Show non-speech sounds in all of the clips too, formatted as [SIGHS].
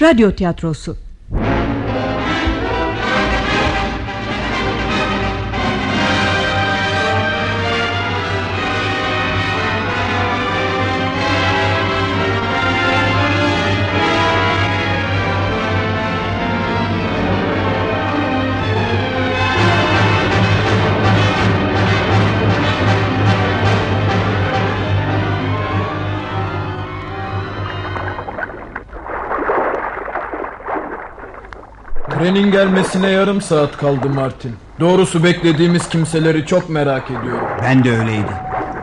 Radyo Tiyatrosu Trenin gelmesine yarım saat kaldı Martin. Doğrusu beklediğimiz kimseleri çok merak ediyorum. Ben de öyleydi.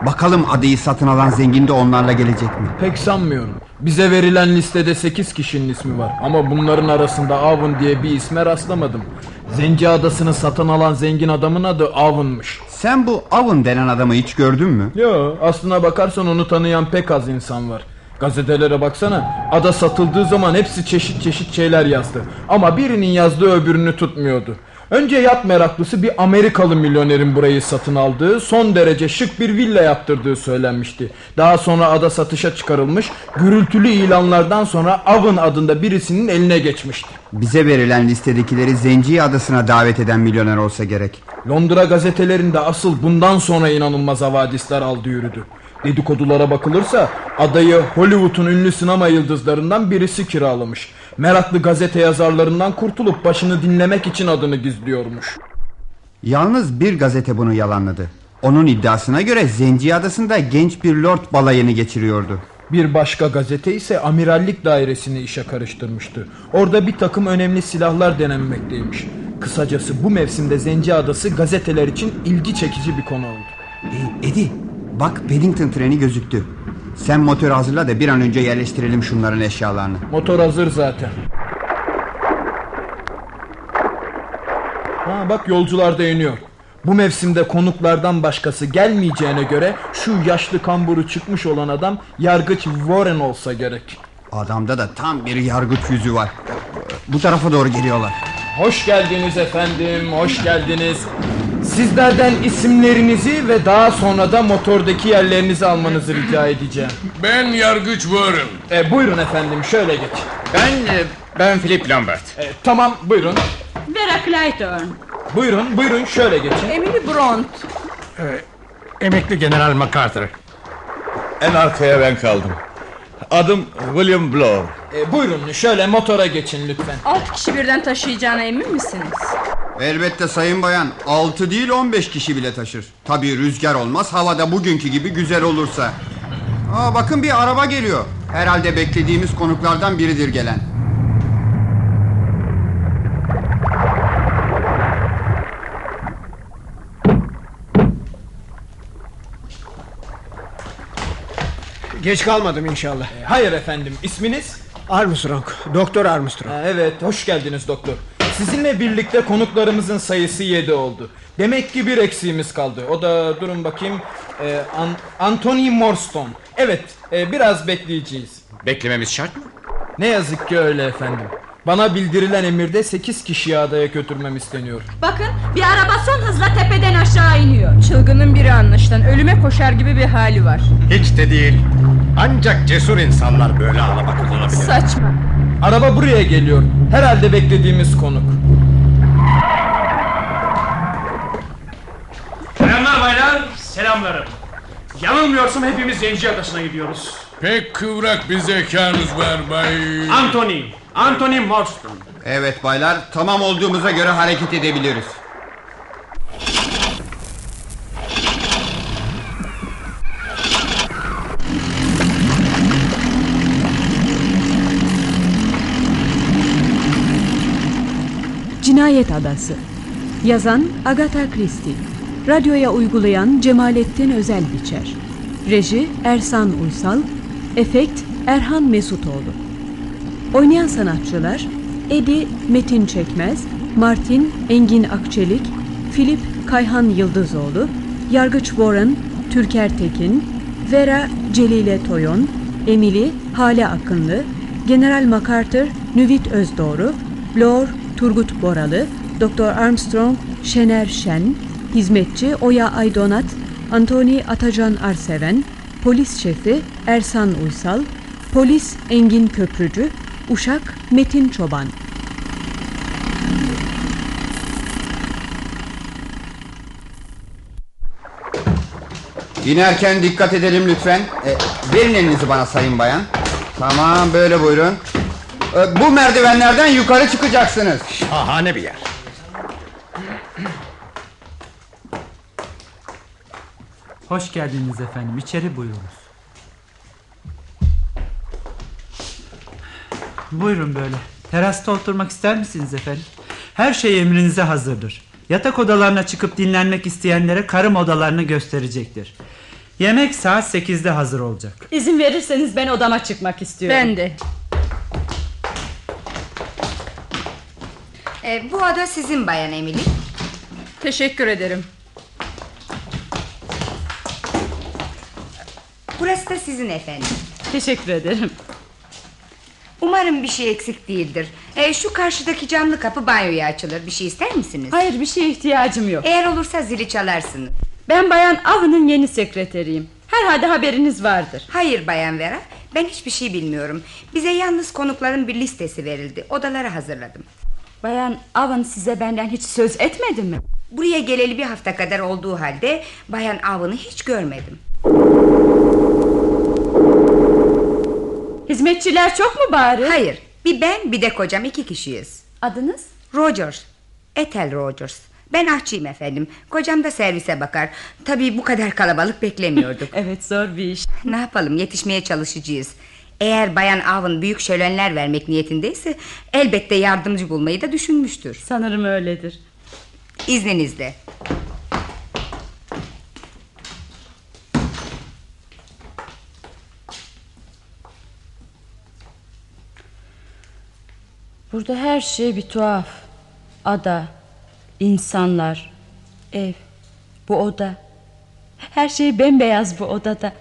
Bakalım adayı satın alan zengin de onlarla gelecek mi? Pek sanmıyorum. Bize verilen listede 8 kişinin ismi var. Ama bunların arasında Avon diye bir isme rastlamadım. Zenci adasını satın alan zengin adamın adı Avon'muş. Sen bu Avon denen adamı hiç gördün mü? Yo, aslına bakarsan onu tanıyan pek az insan var. Gazetelere baksana. Ada satıldığı zaman hepsi çeşit çeşit şeyler yazdı. Ama birinin yazdığı öbürünü tutmuyordu. Önce yat meraklısı bir Amerikalı milyonerin burayı satın aldığı, son derece şık bir villa yaptırdığı söylenmişti. Daha sonra ada satışa çıkarılmış, gürültülü ilanlardan sonra Avon adında birisinin eline geçmişti. Bize verilen listedekileri Zenci adasına davet eden milyoner olsa gerek. Londra gazetelerinde asıl bundan sonra inanılmaz havadisler aldı yürüdü. Dedikodulara bakılırsa adayı Hollywood'un ünlü sinema yıldızlarından birisi kiralamış. Meraklı gazete yazarlarından kurtulup başını dinlemek için adını gizliyormuş. Yalnız bir gazete bunu yalanladı. Onun iddiasına göre Zenci adasında genç bir lord balayını geçiriyordu. Bir başka gazete ise amirallik dairesini işe karıştırmıştı. Orada bir takım önemli silahlar denenmekteymiş. Kısacası bu mevsimde Zenci Adası gazeteler için ilgi çekici bir konu oldu. Hey, Eddie bak Paddington treni gözüktü. Sen motor hazırla da bir an önce yerleştirelim şunların eşyalarını. Motor hazır zaten. Ha bak yolcular da iniyor. Bu mevsimde konuklardan başkası gelmeyeceğine göre şu yaşlı kamburu çıkmış olan adam yargıç Warren olsa gerek. Adamda da tam bir yargıç yüzü var. Bu tarafa doğru geliyorlar. Hoş geldiniz efendim, hoş geldiniz. Sizlerden isimlerinizi ve daha sonra da motordaki yerlerinizi almanızı rica edeceğim. Ben Yargıç Warren. E, buyurun efendim, şöyle geç. Ben e, ben Philip Lambert. E, tamam, buyurun. Vera Clayton. Buyurun, buyurun şöyle geçin. Emily Bront. Emekli General MacArthur. En arkaya ben kaldım. Adım William Bloor. E, buyurun şöyle motora geçin lütfen. Altı kişi birden taşıyacağına emin misiniz? Elbette sayın bayan 6 değil 15 kişi bile taşır. Tabii rüzgar olmaz havada bugünkü gibi güzel olursa. Aa, bakın bir araba geliyor. Herhalde beklediğimiz konuklardan biridir gelen. Geç kalmadım inşallah. E, hayır efendim, isminiz? Armstrong, Doktor Armstrong. Ha, evet, hoş geldiniz doktor. Sizinle birlikte konuklarımızın sayısı 7 oldu. Demek ki bir eksiğimiz kaldı. O da durun bakayım. E, An- Anthony Morston. Evet, e, biraz bekleyeceğiz. Beklememiz şart mı? Ne yazık ki öyle efendim. Bana bildirilen emirde 8 kişiyi adaya götürmem isteniyor. Bakın bir araba son hızla tepeden aşağı iniyor. Çılgının biri anlaşılan ölüme koşar gibi bir hali var. Hiç de değil. Ancak cesur insanlar böyle araba kullanabilir. Saçma. Araba buraya geliyor. Herhalde beklediğimiz konuk. Selamlar baylar, selamlarım. Yanılmıyorsam hepimiz Zenci Adası'na gidiyoruz. Pek kıvrak bir zekanız var bay. Anthony, Anthony Morstan. Evet baylar tamam olduğumuza göre hareket edebiliriz. Cinayet Adası. Yazan Agatha Christie. Radyoya uygulayan Cemalettin Özel Biçer. Reji Ersan Uysal. Efekt Erhan Mesutoğlu. Oynayan sanatçılar Edi Metin Çekmez Martin Engin Akçelik Filip Kayhan Yıldızoğlu Yargıç Warren Türker Tekin Vera Celile Toyon Emily Hale Akınlı General MacArthur Nüvit Özdoğru Blor Turgut Boralı Doktor Armstrong Şener Şen Hizmetçi Oya Aydonat Antoni Atacan Arseven Polis Şefi Ersan Uysal Polis Engin Köprücü Uşak Metin Çoban İnerken dikkat edelim lütfen. E, verin elinizi bana sayın bayan. Tamam böyle buyurun. E, bu merdivenlerden yukarı çıkacaksınız. Şahane bir yer. Hoş geldiniz efendim. İçeri buyurunuz. Buyurun böyle. Terasta oturmak ister misiniz efendim? Her şey emrinize hazırdır. Yatak odalarına çıkıp dinlenmek isteyenlere karım odalarını gösterecektir. Yemek saat 8'de hazır olacak. İzin verirseniz ben odama çıkmak istiyorum. Ben de. Ee, bu oda sizin bayan Emily. Teşekkür ederim. Burası da sizin efendim. Teşekkür ederim. Umarım bir şey eksik değildir. Ee, şu karşıdaki camlı kapı banyoya açılır. Bir şey ister misiniz? Hayır bir şeye ihtiyacım yok. Eğer olursa zili çalarsınız. Ben bayan Avı'nın yeni sekreteriyim. Herhalde haberiniz vardır. Hayır bayan Vera. Ben hiçbir şey bilmiyorum. Bize yalnız konukların bir listesi verildi. Odaları hazırladım. Bayan Avın size benden hiç söz etmedi mi? Buraya geleli bir hafta kadar olduğu halde bayan Avın'ı hiç görmedim. Hizmetçiler çok mu bari? Hayır. Bir ben bir de kocam iki kişiyiz. Adınız? Rogers. Ethel Rogers. Ben aşçıyım efendim. Kocam da servise bakar. Tabii bu kadar kalabalık beklemiyorduk. [LAUGHS] evet zor bir iş. Ne yapalım yetişmeye çalışacağız. Eğer Bayan Avon büyük şölenler vermek niyetindeyse elbette yardımcı bulmayı da düşünmüştür. Sanırım öyledir. İzninizle. Burada her şey bir tuhaf. Ada, insanlar, ev, bu oda. Her şey bembeyaz bu odada.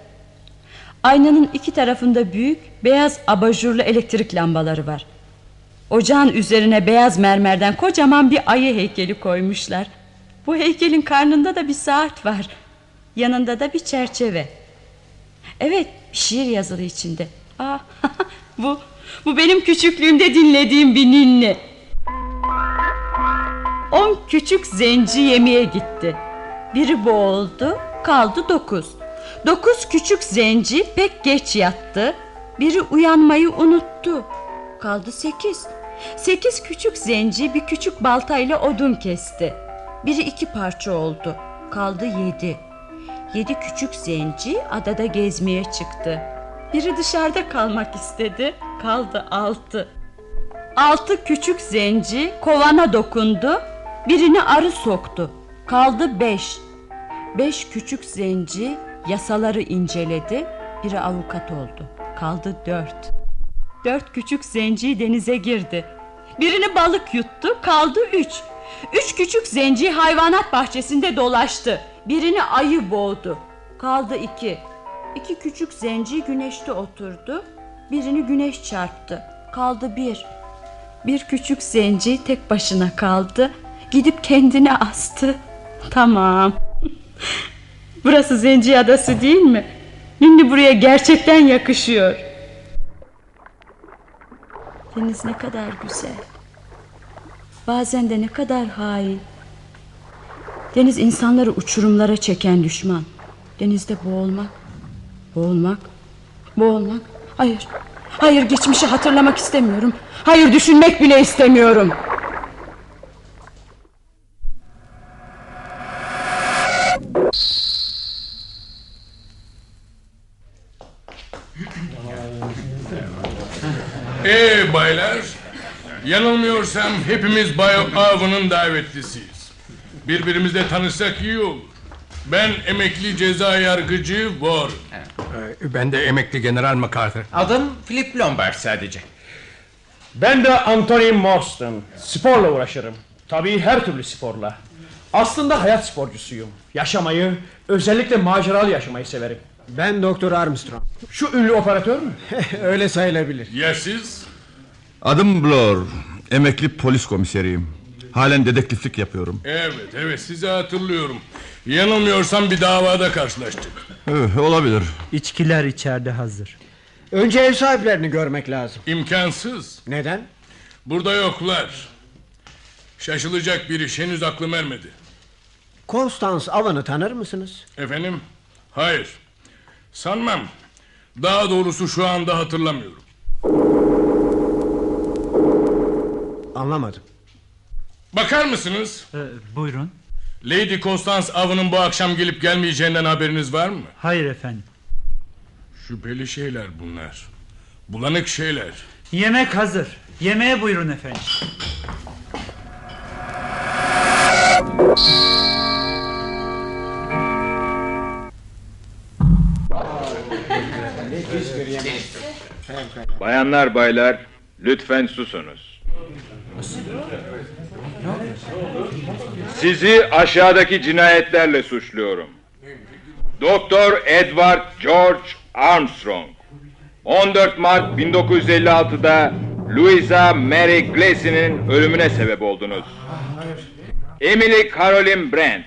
Aynanın iki tarafında büyük beyaz abajurlu elektrik lambaları var. Ocağın üzerine beyaz mermerden kocaman bir ayı heykeli koymuşlar. Bu heykelin karnında da bir saat var. Yanında da bir çerçeve. Evet, şiir yazılı içinde. Aa, [LAUGHS] bu bu benim küçüklüğümde dinlediğim bir ninni. On küçük zenci yemeğe gitti. Biri boğuldu, kaldı dokuz. Dokuz küçük zenci pek geç yattı. Biri uyanmayı unuttu. Kaldı sekiz. Sekiz küçük zenci bir küçük baltayla odun kesti. Biri iki parça oldu. Kaldı yedi. Yedi küçük zenci adada gezmeye çıktı. Biri dışarıda kalmak istedi. Kaldı altı. Altı küçük zenci kovana dokundu. Birini arı soktu. Kaldı beş. Beş küçük zenci yasaları inceledi. Biri avukat oldu. Kaldı dört. Dört küçük zenci denize girdi. Birini balık yuttu. Kaldı üç. Üç küçük zenci hayvanat bahçesinde dolaştı. Birini ayı boğdu. Kaldı iki. İki küçük zenci güneşte oturdu. Birini güneş çarptı. Kaldı bir. Bir küçük zenci tek başına kaldı. Gidip kendine astı. Tamam. [LAUGHS] Burası Zenci Adası değil mi? Ninni buraya gerçekten yakışıyor. Deniz ne kadar güzel. Bazen de ne kadar hain. Deniz insanları uçurumlara çeken düşman. Denizde boğulmak, boğulmak, boğulmak. Hayır, hayır geçmişi hatırlamak istemiyorum. Hayır düşünmek bile istemiyorum. Ee baylar, yanılmıyorsam hepimiz Bay Avı'nın davetlisiyiz. Birbirimizle tanışsak iyi olur. Ben emekli ceza yargıcı Warren. Ee, Ben de emekli General MacArthur. Adım Philip Lombard sadece. Ben de Anthony Morstan. Sporla uğraşırım. Tabii her türlü sporla. Aslında hayat sporcusuyum. Yaşamayı, özellikle maceralı yaşamayı severim. Ben Doktor Armstrong. Şu ünlü operatör mü? [LAUGHS] Öyle sayılabilir. Ya siz? Adım Blor. Emekli polis komiseriyim. Halen dedektiflik yapıyorum. Evet, evet sizi hatırlıyorum. Yanılmıyorsam bir davada karşılaştık. Ee, olabilir. İçkiler içeride hazır. Önce ev sahiplerini görmek lazım. İmkansız. Neden? Burada yoklar. Şaşılacak bir iş henüz aklım ermedi. Konstans Avan'ı tanır mısınız? Efendim? Hayır. Sanmam. Daha doğrusu şu anda hatırlamıyorum. Anlamadım. Bakar mısınız? Ee, buyurun. Lady Constance avının bu akşam gelip gelmeyeceğinden haberiniz var mı? Hayır efendim. Şüpheli şeyler bunlar. Bulanık şeyler. Yemek hazır. Yemeğe buyurun efendim. Bayanlar baylar lütfen susunuz. Sizi aşağıdaki cinayetlerle suçluyorum. Doktor Edward George Armstrong 14 Mart 1956'da Louisa Mary Gleason'in ölümüne sebep oldunuz. Emily Caroline Brandt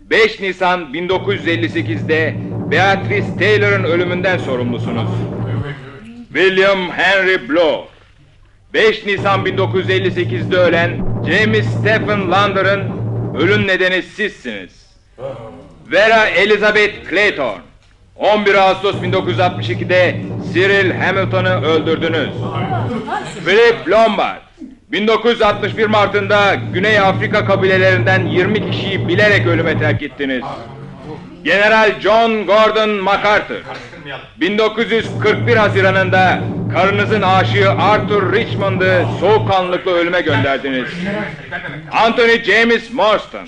5 Nisan 1958'de Beatrice Taylor'ın ölümünden sorumlusunuz. William Henry Blow 5 Nisan 1958'de ölen James Stephen Lander'ın ölüm nedeni sizsiniz. Vera Elizabeth Clayton 11 Ağustos 1962'de Cyril Hamilton'ı öldürdünüz. Philip Lombard 1961 Mart'ında Güney Afrika kabilelerinden 20 kişiyi bilerek ölüme terk ettiniz. General John Gordon MacArthur 1941 Haziran'ında karınızın aşığı Arthur Richmond'ı soğukkanlılıkla ölüme gönderdiniz. Anthony James Marston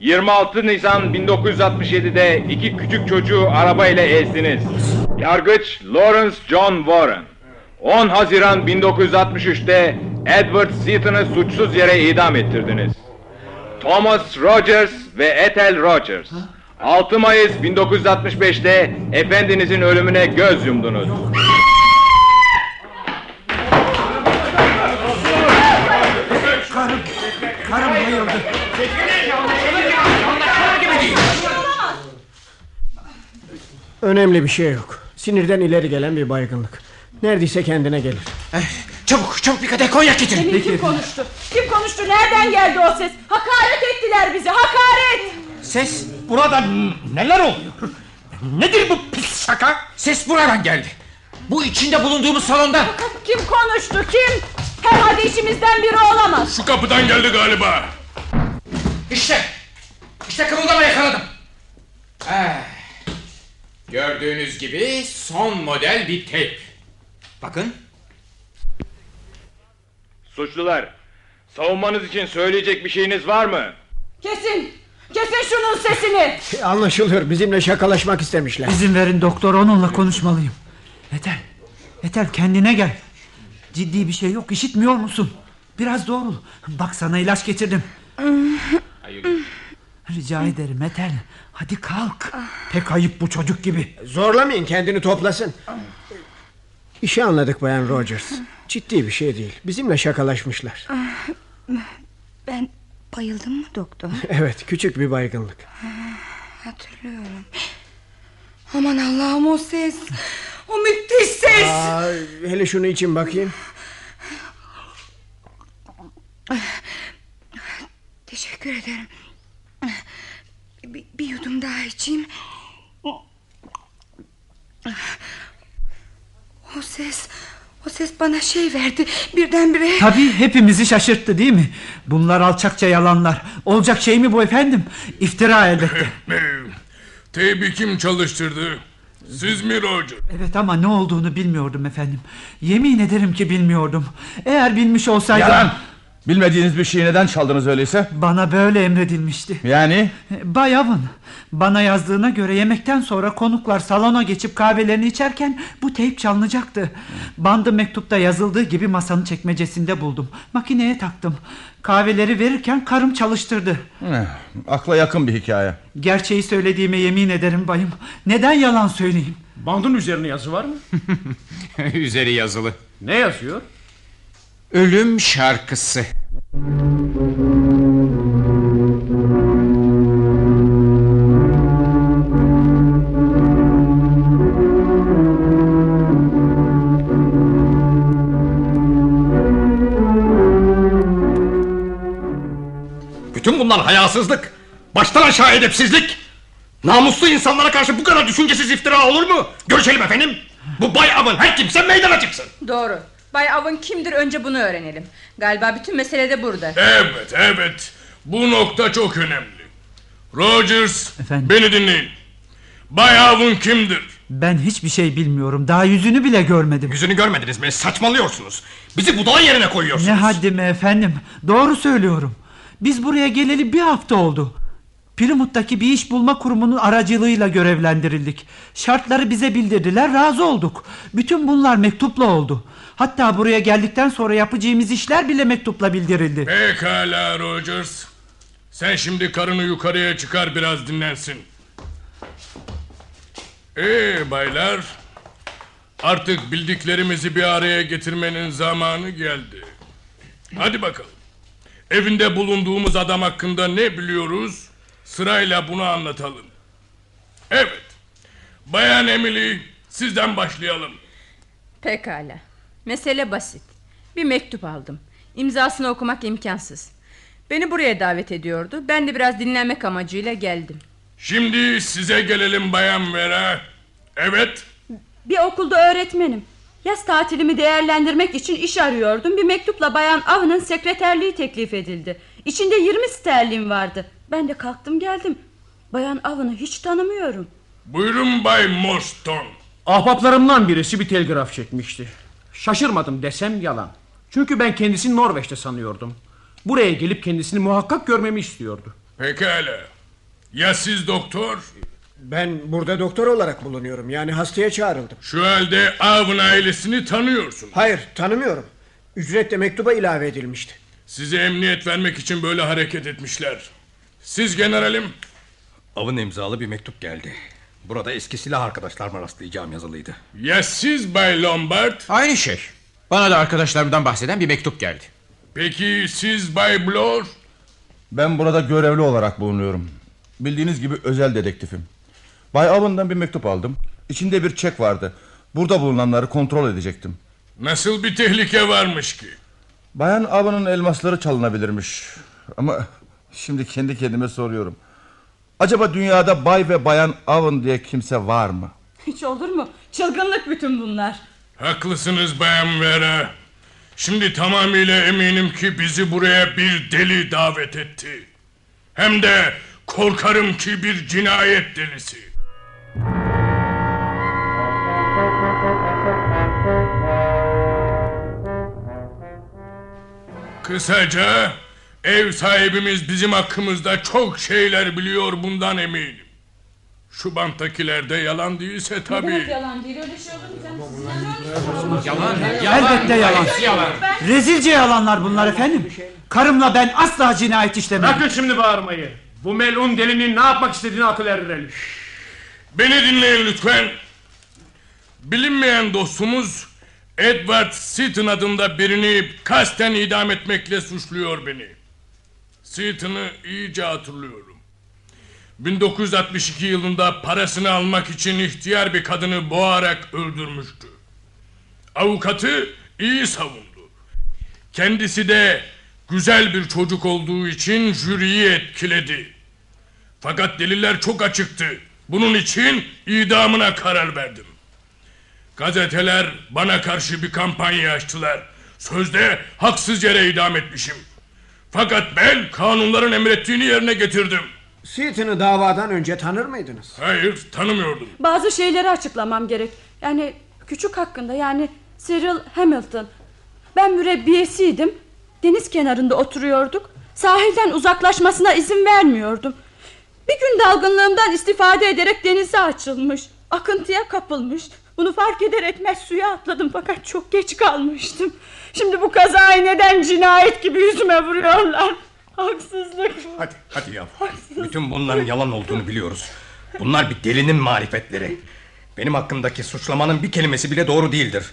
26 Nisan 1967'de iki küçük çocuğu arabayla ezdiniz. Yargıç Lawrence John Warren 10 Haziran 1963'te Edward Seaton'ı suçsuz yere idam ettirdiniz. Thomas Rogers ve Ethel Rogers 6 Mayıs 1965'te efendinizin ölümüne göz yumdunuz. Karım, karım bayıldı. Önemli bir şey yok. Sinirden ileri gelen bir baygınlık. Neredeyse kendine gelir. Çabuk çabuk bir kadeh konyak getirin. Demin kim konuştu? Kim konuştu? Nereden geldi o ses? Hakaret ettiler bize. Hakaret. Ses burada neler oluyor? Nedir bu pis şaka? Ses buradan geldi. Bu içinde bulunduğumuz salondan. Kim konuştu? Kim? Herhalde işimizden biri olamaz. Şu kapıdan geldi galiba. İşte. İşte kımıldama yakaladım. Ah, gördüğünüz gibi son model bir teyp. Bakın. Suçlular, savunmanız için söyleyecek bir şeyiniz var mı? Kesin. Kesin şunun sesini. Anlaşılıyor bizimle şakalaşmak istemişler. İzin verin doktor onunla konuşmalıyım. Etel. Etel kendine gel. Ciddi bir şey yok işitmiyor musun? Biraz doğrul. Bak sana ilaç getirdim. Rica ederim Etel. Hadi kalk. Pek ayıp bu çocuk gibi. Zorlamayın kendini toplasın. İşi anladık Bayan Rogers. Ciddi bir şey değil. Bizimle şakalaşmışlar. Ben bayıldım mı doktor? [LAUGHS] Evet küçük bir baygınlık. Hatırlıyorum. Aman Allah'ım o ses. O müthiş ses. Aa, hele şunu için bakayım. Teşekkür ederim. Bir, bir yudum daha içeyim. O ses... O ses bana şey verdi birdenbire. Tabii hepimizi şaşırttı değil mi? Bunlar alçakça yalanlar. Olacak şey mi bu efendim? İftira elbette. [LAUGHS] Teybi kim çalıştırdı? Siz mi Roger? Evet ama ne olduğunu bilmiyordum efendim. Yemin ederim ki bilmiyordum. Eğer bilmiş olsaydım... Yalan! Bilmediğiniz bir şeyi neden çaldınız öyleyse? Bana böyle emredilmişti. Yani? Bay Avın, bana yazdığına göre yemekten sonra konuklar salona geçip kahvelerini içerken bu teyp çalınacaktı. Bandı mektupta yazıldığı gibi masanın çekmecesinde buldum. Makineye taktım. Kahveleri verirken karım çalıştırdı. Eh, akla yakın bir hikaye. Gerçeği söylediğime yemin ederim bayım. Neden yalan söyleyeyim? Bandın üzerine yazı var mı? [LAUGHS] Üzeri yazılı. Ne yazıyor? Ölüm Şarkısı Bütün bunlar hayasızlık, baştan aşağı edepsizlik. Namuslu insanlara karşı bu kadar düşüncesiz iftira olur mu? Görüşelim efendim. Bu Bay Avın her kimse meydana çıksın. Doğru. Bay Avın kimdir önce bunu öğrenelim. Galiba bütün mesele de burada. Evet evet. Bu nokta çok önemli. Rogers beni dinleyin. Bay Avun kimdir? Ben hiçbir şey bilmiyorum. Daha yüzünü bile görmedim. Yüzünü görmediniz mi? Saçmalıyorsunuz. Bizi budala yerine koyuyorsunuz. Ne haddime efendim. Doğru söylüyorum. Biz buraya geleli bir hafta oldu. Plymouth'taki bir iş bulma kurumunun aracılığıyla görevlendirildik. Şartları bize bildirdiler, razı olduk. Bütün bunlar mektupla oldu. Hatta buraya geldikten sonra yapacağımız işler bile mektupla bildirildi. Pekala Rogers. Sen şimdi karını yukarıya çıkar biraz dinlensin. Ee baylar. Artık bildiklerimizi bir araya getirmenin zamanı geldi. Hadi bakalım. Evinde bulunduğumuz adam hakkında ne biliyoruz? Sırayla bunu anlatalım. Evet. Bayan Emily sizden başlayalım. Pekala. Mesele basit. Bir mektup aldım. İmzasını okumak imkansız. Beni buraya davet ediyordu. Ben de biraz dinlenmek amacıyla geldim. Şimdi size gelelim Bayan Vera. Evet. Bir okulda öğretmenim. Yaz tatilimi değerlendirmek için iş arıyordum. Bir mektupla Bayan Av'ın sekreterliği teklif edildi. İçinde 20 sterlin vardı. Ben de kalktım geldim. Bayan Av'ını hiç tanımıyorum. Buyurun Bay Morston. Ahbaplarımdan birisi bir telgraf çekmişti. Şaşırmadım desem yalan. Çünkü ben kendisini Norveç'te sanıyordum. Buraya gelip kendisini muhakkak görmemi istiyordu. Pekala. Ya siz doktor? Ben burada doktor olarak bulunuyorum. Yani hastaya çağrıldım. Şu halde Avın ailesini tanıyorsun. Hayır tanımıyorum. Ücret de mektuba ilave edilmişti. Size emniyet vermek için böyle hareket etmişler. Siz generalim? Avın imzalı bir mektup geldi. Burada eski silah arkadaşlarıma rastlayacağım yazılıydı. Ya siz Bay Lombard? Aynı şey. Bana da arkadaşlarımdan bahseden bir mektup geldi. Peki siz Bay Blor? Ben burada görevli olarak bulunuyorum. Bildiğiniz gibi özel dedektifim. Bay Avon'dan bir mektup aldım. İçinde bir çek vardı. Burada bulunanları kontrol edecektim. Nasıl bir tehlike varmış ki? Bayan Avon'un elmasları çalınabilirmiş. Ama şimdi kendi kendime soruyorum. Acaba dünyada Bay ve Bayan Avon diye kimse var mı? Hiç olur mu? Çılgınlık bütün bunlar. Haklısınız Bayan Vera. Şimdi tamamıyla eminim ki bizi buraya bir deli davet etti. Hem de korkarım ki bir cinayet delisi. Kısaca ev sahibimiz bizim hakkımızda çok şeyler biliyor bundan eminim. Şu banttakiler de yalan değilse tabii. yalan değil öyle şey olur mu? Yalan, Elbette yalan. Rezilce yalanlar bunlar efendim. Karımla ben asla cinayet işlemedim. Bırakın şimdi bağırmayı. Bu melun delinin ne yapmak istediğini akıl erdirelim. Beni dinleyin lütfen. Bilinmeyen dostumuz Edward Seaton adında birini kasten idam etmekle suçluyor beni. Seaton'ı iyice hatırlıyorum. 1962 yılında parasını almak için ihtiyar bir kadını boğarak öldürmüştü. Avukatı iyi savundu. Kendisi de güzel bir çocuk olduğu için jüriyi etkiledi. Fakat deliller çok açıktı. Bunun için idamına karar verdim. Gazeteler bana karşı bir kampanya açtılar. Sözde haksız yere idam etmişim. Fakat ben kanunların emrettiğini yerine getirdim. Seaton'ı davadan önce tanır mıydınız? Hayır tanımıyordum. Bazı şeyleri açıklamam gerek. Yani küçük hakkında yani Cyril Hamilton. Ben mürebbiyesiydim. Deniz kenarında oturuyorduk. Sahilden uzaklaşmasına izin vermiyordum. Bir gün dalgınlığımdan istifade ederek denize açılmış. Akıntıya kapılmış. Bunu fark eder etmez suya atladım fakat çok geç kalmıştım. Şimdi bu kazayı neden cinayet gibi yüzüme vuruyorlar? Haksızlık bu. Hadi hadi ya. Bütün bunların yalan olduğunu biliyoruz. Bunlar bir delinin marifetleri. Benim hakkımdaki suçlamanın bir kelimesi bile doğru değildir.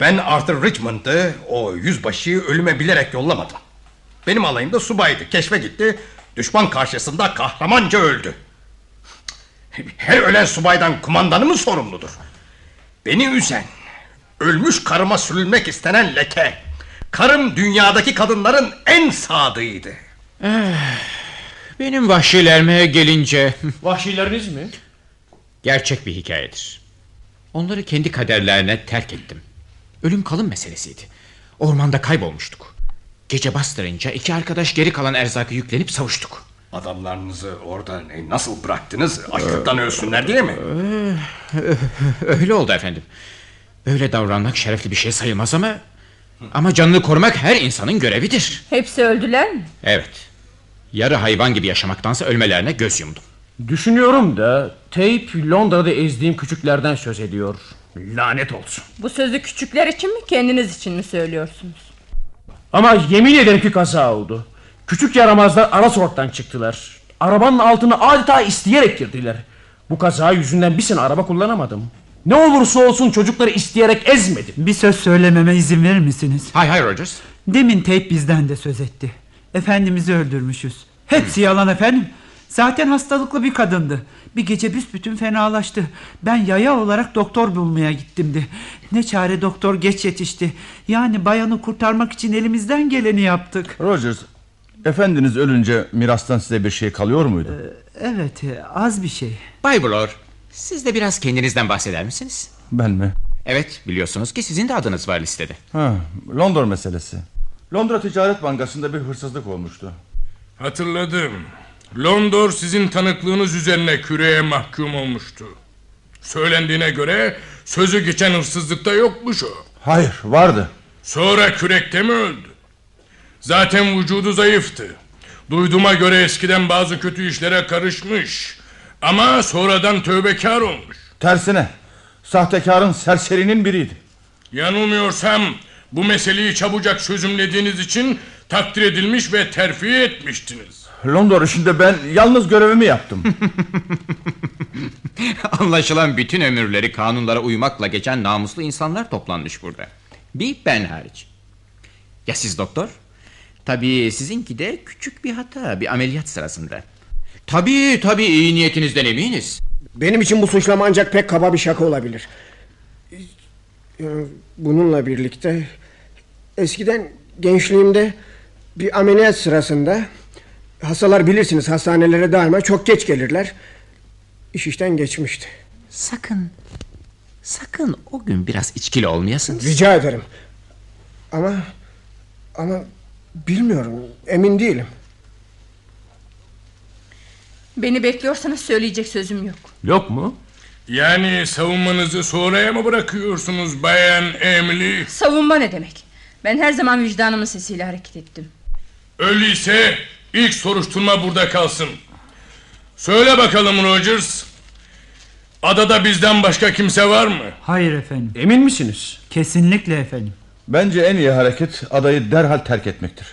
Ben Arthur Richmond'ı o yüzbaşıyı ölüme bilerek yollamadım. Benim alayımda subaydı. Keşfe gitti. Düşman karşısında kahramanca öldü. Her ölen subaydan kumandanı mı sorumludur? Beni üzen, ölmüş karıma sürülmek istenen leke. Karım dünyadaki kadınların en sadığıydı. Eh, Benim vahşilerime gelince... [LAUGHS] Vahşileriniz mi? Gerçek bir hikayedir. Onları kendi kaderlerine terk ettim. Ölüm kalım meselesiydi. Ormanda kaybolmuştuk. Gece bastırınca iki arkadaş geri kalan erzakı yüklenip savuştuk. Adamlarınızı orada nasıl bıraktınız? Açlıktan ölsünler diye mi? Öyle oldu efendim. Böyle davranmak şerefli bir şey sayılmaz ama... Ama canını korumak her insanın görevidir. Hepsi öldüler mi? Evet. Yarı hayvan gibi yaşamaktansa ölmelerine göz yumdum. Düşünüyorum da Tape Londra'da ezdiğim küçüklerden söz ediyor. Lanet olsun. Bu sözü küçükler için mi kendiniz için mi söylüyorsunuz? Ama yemin ederim ki kaza oldu. Küçük yaramazlar ara sokaktan çıktılar. Arabanın altını adeta isteyerek girdiler. Bu kaza yüzünden bir sene araba kullanamadım. Ne olursa olsun çocukları isteyerek ezmedim. Bir söz söylememe izin verir misiniz? Hay hay Rogers. Demin Tape bizden de söz etti. Efendimiz'i öldürmüşüz. Hepsi yalan efendim. Zaten hastalıklı bir kadındı. Bir gece büsbütün fenalaştı. Ben yaya olarak doktor bulmaya gittimdi. Ne çare doktor geç yetişti. Yani bayanı kurtarmak için elimizden geleni yaptık. Rogers, efendiniz ölünce mirastan size bir şey kalıyor muydu? Evet az bir şey. Bay Blor, siz de biraz kendinizden bahseder misiniz? Ben mi? Evet, biliyorsunuz ki sizin de adınız var listede. Ha, Londra meselesi. Londra Ticaret Bankası'nda bir hırsızlık olmuştu. Hatırladım. Londor sizin tanıklığınız üzerine küreye mahkum olmuştu. Söylendiğine göre sözü geçen hırsızlıkta yokmuş o. Hayır, vardı. Sonra kürekte mi öldü? Zaten vücudu zayıftı. Duyduğuma göre eskiden bazı kötü işlere karışmış. Ama sonradan tövbekar olmuş. Tersine. Sahtekarın serserinin biriydi. Yanılmıyorsam bu meseleyi çabucak çözümlediğiniz için takdir edilmiş ve terfi etmiştiniz. Londra işinde ben yalnız görevimi yaptım. [LAUGHS] Anlaşılan bütün ömürleri kanunlara uymakla geçen namuslu insanlar toplanmış burada. Bir ben hariç. Ya siz doktor? Tabii sizinki de küçük bir hata bir ameliyat sırasında. Tabii tabii iyi niyetinizden eminiz. Benim için bu suçlama ancak pek kaba bir şaka olabilir. Ee, Bununla birlikte eskiden gençliğimde bir ameliyat sırasında hastalar bilirsiniz hastanelere daima çok geç gelirler. İş işten geçmişti. Sakın sakın o gün biraz içkili olmayasınız. Rica ederim. Ama ama bilmiyorum emin değilim. Beni bekliyorsanız söyleyecek sözüm yok. Yok mu? Yani savunmanızı sonraya mı bırakıyorsunuz Bayan Emily? Savunma ne demek? Ben her zaman vicdanımın sesiyle hareket ettim. Öyleyse ilk soruşturma burada kalsın. Söyle bakalım Rogers. Adada bizden başka kimse var mı? Hayır efendim. Emin misiniz? Kesinlikle efendim. Bence en iyi hareket adayı derhal terk etmektir.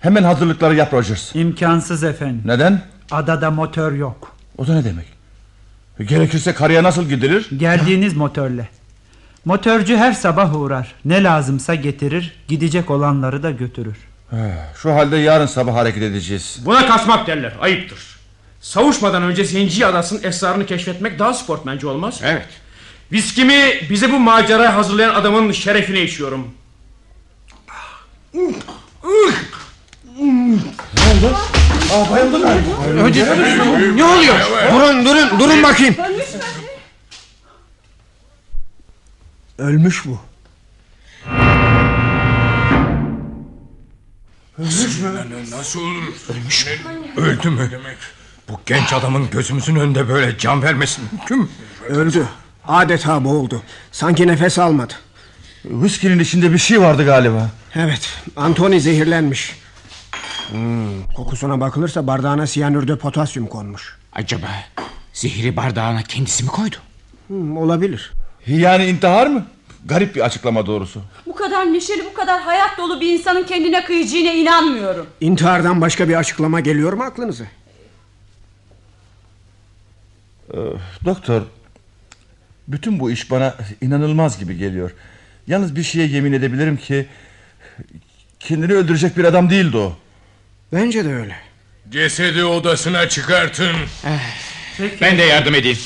Hemen hazırlıkları yap Rogers. İmkansız efendim. Neden? Adada motor yok. O da ne demek? Gerekirse karaya nasıl gidilir? Geldiğiniz motorla. Motorcu her sabah uğrar. Ne lazımsa getirir, gidecek olanları da götürür. Şu halde yarın sabah hareket edeceğiz. Buna kaçmak derler. Ayıptır. Savuşmadan önce Zenci Adası'nın esrarını keşfetmek daha sportmence olmaz. Evet. Viskimi bize bu maceraya hazırlayan adamın şerefine içiyorum. Ne oldu? Aa bayıldı galiba. Ne oluyor? Durun durun durun bakayım. Ölmüş bu. Ölmüş mü? Nasıl olur? Ölmüş mü? Öldü mü? Bu genç adamın gözümüzün önünde böyle can vermesi mümkün mü? Öldü. Adeta boğuldu. Sanki nefes almadı. Whiskinin içinde bir şey vardı galiba. Evet. Anthony zehirlenmiş. Hmm, kokusuna bakılırsa bardağına siyanürde potasyum konmuş. Acaba zehri bardağına kendisi mi koydu? Hmm, olabilir. Yani intihar mı? Garip bir açıklama doğrusu. Bu kadar neşeli bu kadar hayat dolu bir insanın kendine kıyacağına inanmıyorum. İntihardan başka bir açıklama geliyor mu aklınıza? Ee, doktor, bütün bu iş bana inanılmaz gibi geliyor. Yalnız bir şeye yemin edebilirim ki... ...kendini öldürecek bir adam değildi o. Bence de öyle. Cesedi odasına çıkartın. Ben de yardım edeyim.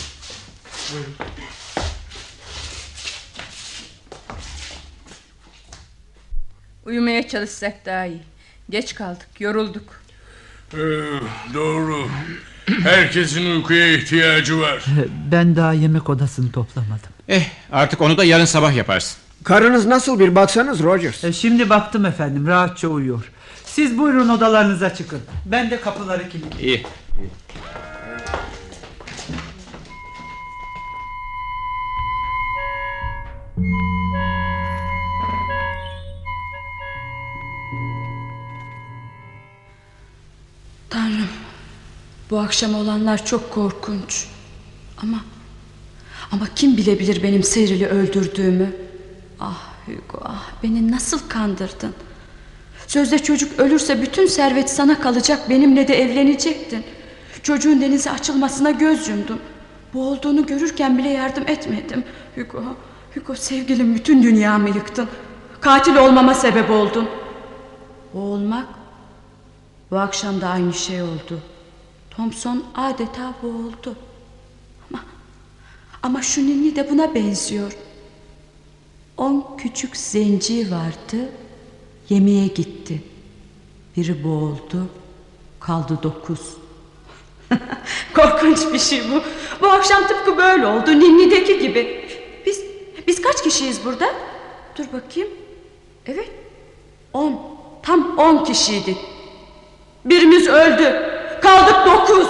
Uyumaya çalışsak daha iyi. Geç kaldık, yorulduk. Ee, doğru. Herkesin uykuya ihtiyacı var. [LAUGHS] Ben daha yemek odasını toplamadım. Eh artık onu da yarın sabah yaparsın. Karınız nasıl bir baksanız Rogers. E, Şimdi baktım efendim rahatça uyuyor. Siz buyurun odalarınıza çıkın. Ben de kapıları kilitleyeyim. İyi. Tanrım bu akşam olanlar çok korkunç. Ama ama kim bilebilir benim Seyril'i öldürdüğümü? Ah Hugo ah beni nasıl kandırdın? Sözde çocuk ölürse bütün servet sana kalacak benimle de evlenecektin. Çocuğun denize açılmasına göz yumdum. Bu olduğunu görürken bile yardım etmedim. Hugo, Hugo sevgilim bütün dünyamı yıktın. Katil olmama sebep oldun. Olmak bu akşam da aynı şey oldu. Thompson adeta boğuldu. Ama, ama şu ninni de buna benziyor. On küçük zenci vardı. Yemeğe gitti. Biri boğuldu. Kaldı dokuz. [LAUGHS] Korkunç bir şey bu. Bu akşam tıpkı böyle oldu. Ninni'deki gibi. Biz biz kaç kişiyiz burada? Dur bakayım. Evet. On. Tam on kişiydik. Birimiz öldü. Kaldık dokuz.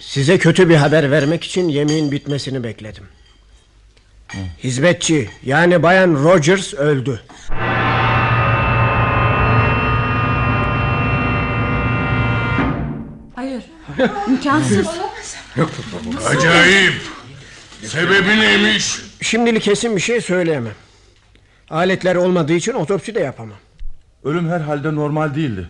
Size kötü bir haber vermek için yemeğin bitmesini bekledim. Hizmetçi yani bayan Rogers öldü. Hayır. İmkansız. Acayip. Sebebi neymiş? Şimdilik kesin bir şey söyleyemem. Aletler olmadığı için otopsi de yapamam. Ölüm herhalde normal değildi.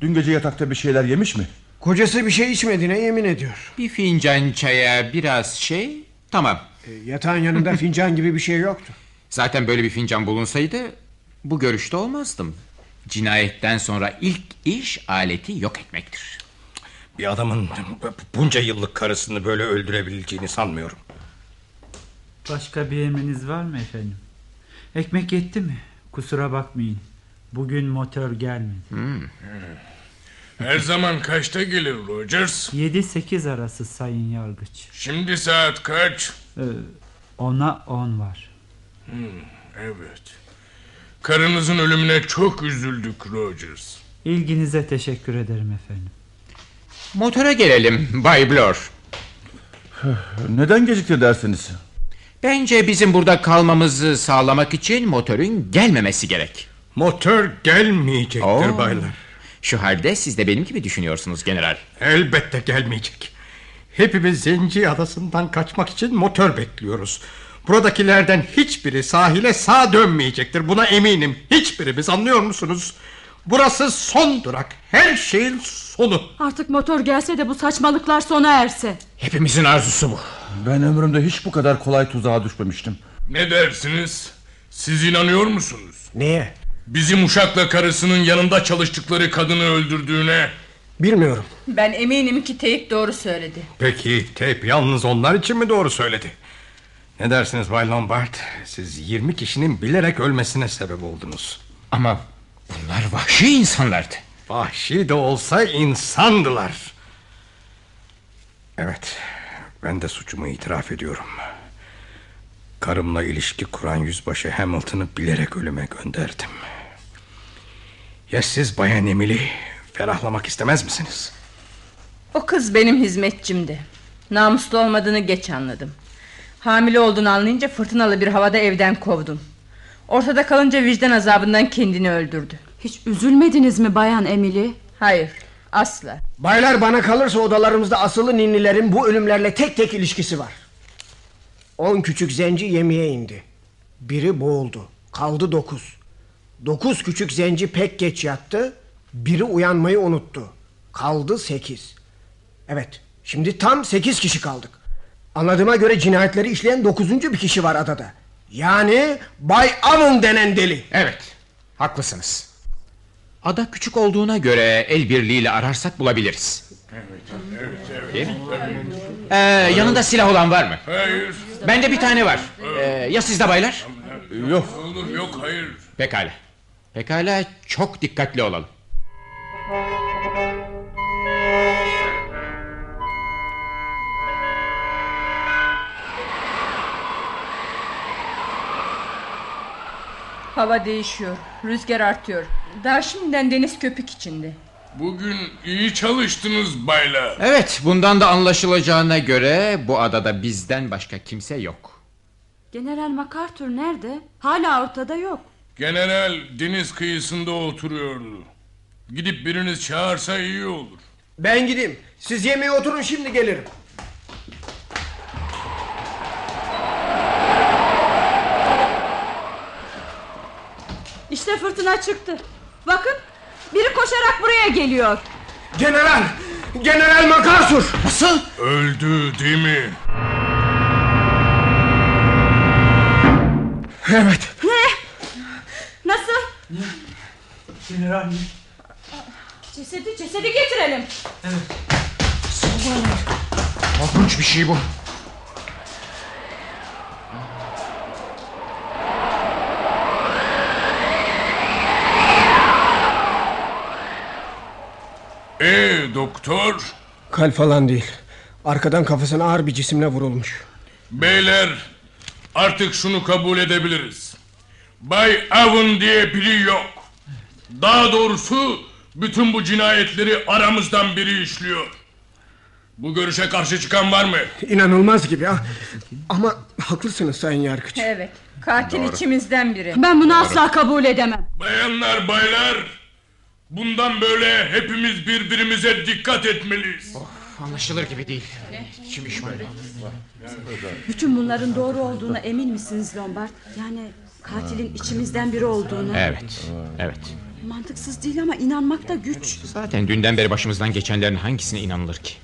Dün gece yatakta bir şeyler yemiş mi? Kocası bir şey içmediğine yemin ediyor. Bir fincan çaya biraz şey tamam. E, yatağın yanında [LAUGHS] fincan gibi bir şey yoktu. Zaten böyle bir fincan bulunsaydı bu görüşte olmazdım. Cinayetten sonra ilk iş aleti yok etmektir. Bir adamın bunca yıllık karısını böyle öldürebileceğini sanmıyorum. Başka bir emriniz var mı efendim? Ekmek yetti mi? Kusura bakmayın. Bugün motor gelmedi. Hmm. Her zaman kaçta gelir Rogers? 7-8 arası sayın yargıç. Şimdi saat kaç? Ee, ona 10 var. Hmm, evet. Karınızın ölümüne çok üzüldük Rogers. İlginize teşekkür ederim efendim. Motora gelelim Bay Blur. Neden gecikti dersiniz? Bence bizim burada kalmamızı sağlamak için motorun gelmemesi gerek. Motor gelmeyecektir Oo. baylar. Şu halde siz de benim gibi düşünüyorsunuz general. Elbette gelmeyecek. Hepimiz Zenci adasından kaçmak için motor bekliyoruz. Buradakilerden hiçbiri sahile sağ dönmeyecektir. Buna eminim. Hiçbirimiz anlıyor musunuz? Burası son durak. Her şeyin sonu. Artık motor gelse de bu saçmalıklar sona erse. Hepimizin arzusu bu. Ben ömrümde hiç bu kadar kolay tuzağa düşmemiştim. Ne dersiniz? Siz inanıyor musunuz? Neye? Bizim uşakla karısının yanında çalıştıkları kadını öldürdüğüne. Bilmiyorum. Ben eminim ki teyip doğru söyledi. Peki teyp yalnız onlar için mi doğru söyledi? Ne dersiniz Bay Lombard? Siz 20 kişinin bilerek ölmesine sebep oldunuz. Ama bunlar vahşi insanlardı. Vahşi de olsa insandılar. Evet, ben de suçumu itiraf ediyorum. Karımla ilişki kuran yüzbaşı Hamilton'ı bilerek ölüme gönderdim. Ya siz Bayan Emily ferahlamak istemez misiniz? O kız benim hizmetçimdi. Namuslu olmadığını geç anladım. Hamile olduğunu anlayınca fırtınalı bir havada evden kovdum. Ortada kalınca vicdan azabından kendini öldürdü. Hiç üzülmediniz mi bayan Emily? Hayır asla. Baylar bana kalırsa odalarımızda asılı ninnilerin bu ölümlerle tek tek ilişkisi var. On küçük zenci yemeğe indi. Biri boğuldu. Kaldı dokuz. Dokuz küçük zenci pek geç yattı. Biri uyanmayı unuttu. Kaldı sekiz. Evet şimdi tam sekiz kişi kaldık. Anladığıma göre cinayetleri işleyen dokuzuncu bir kişi var adada. Yani Bay Avon denen deli. Evet haklısınız. Ada küçük olduğuna göre el birliğiyle ararsak bulabiliriz. Evet, evet, evet. Değil mi? Ee, yanında silah olan var mı? Hayır. Bende bir tane var. Ee, ya sizde baylar? Yok. Olur yok hayır. Pekala. Pekala çok dikkatli olalım. Hava değişiyor. Rüzgar artıyor. Daha şimdiden deniz köpük içinde. Bugün iyi çalıştınız baylar. Evet bundan da anlaşılacağına göre bu adada bizden başka kimse yok. General MacArthur nerede? Hala ortada yok. General deniz kıyısında oturuyordu. Gidip biriniz çağırsa iyi olur. Ben gideyim. Siz yemeğe oturun şimdi gelirim. İşte fırtına çıktı. Bakın biri koşarak buraya geliyor. General! General MacArthur! Nasıl? Öldü değil mi? Evet. Ne? Nasıl? General Cesedi cesedi getirelim. Korkunç bir şey bu. Ee doktor? Kalp falan değil. Arkadan kafasına ağır bir cisimle vurulmuş. Beyler artık şunu kabul edebiliriz. Bay Avon diye biri yok. Daha doğrusu bütün bu cinayetleri aramızdan biri işliyor. Bu görüşe karşı çıkan var mı? İnanılmaz gibi ha. Ama haklısınız Sayın Yargıç. Evet. Katil içimizden biri. Ben bunu asla kabul edemem. Bayanlar baylar bundan böyle hepimiz birbirimize dikkat etmeliyiz. Anlaşılır gibi değil. Kim iş böyle? Bütün bunların doğru olduğuna emin misiniz Lombard? Yani katilin içimizden biri olduğunu. Evet. Evet. Mantıksız değil ama inanmak da güç. Zaten dünden beri başımızdan geçenlerin hangisine inanılır ki?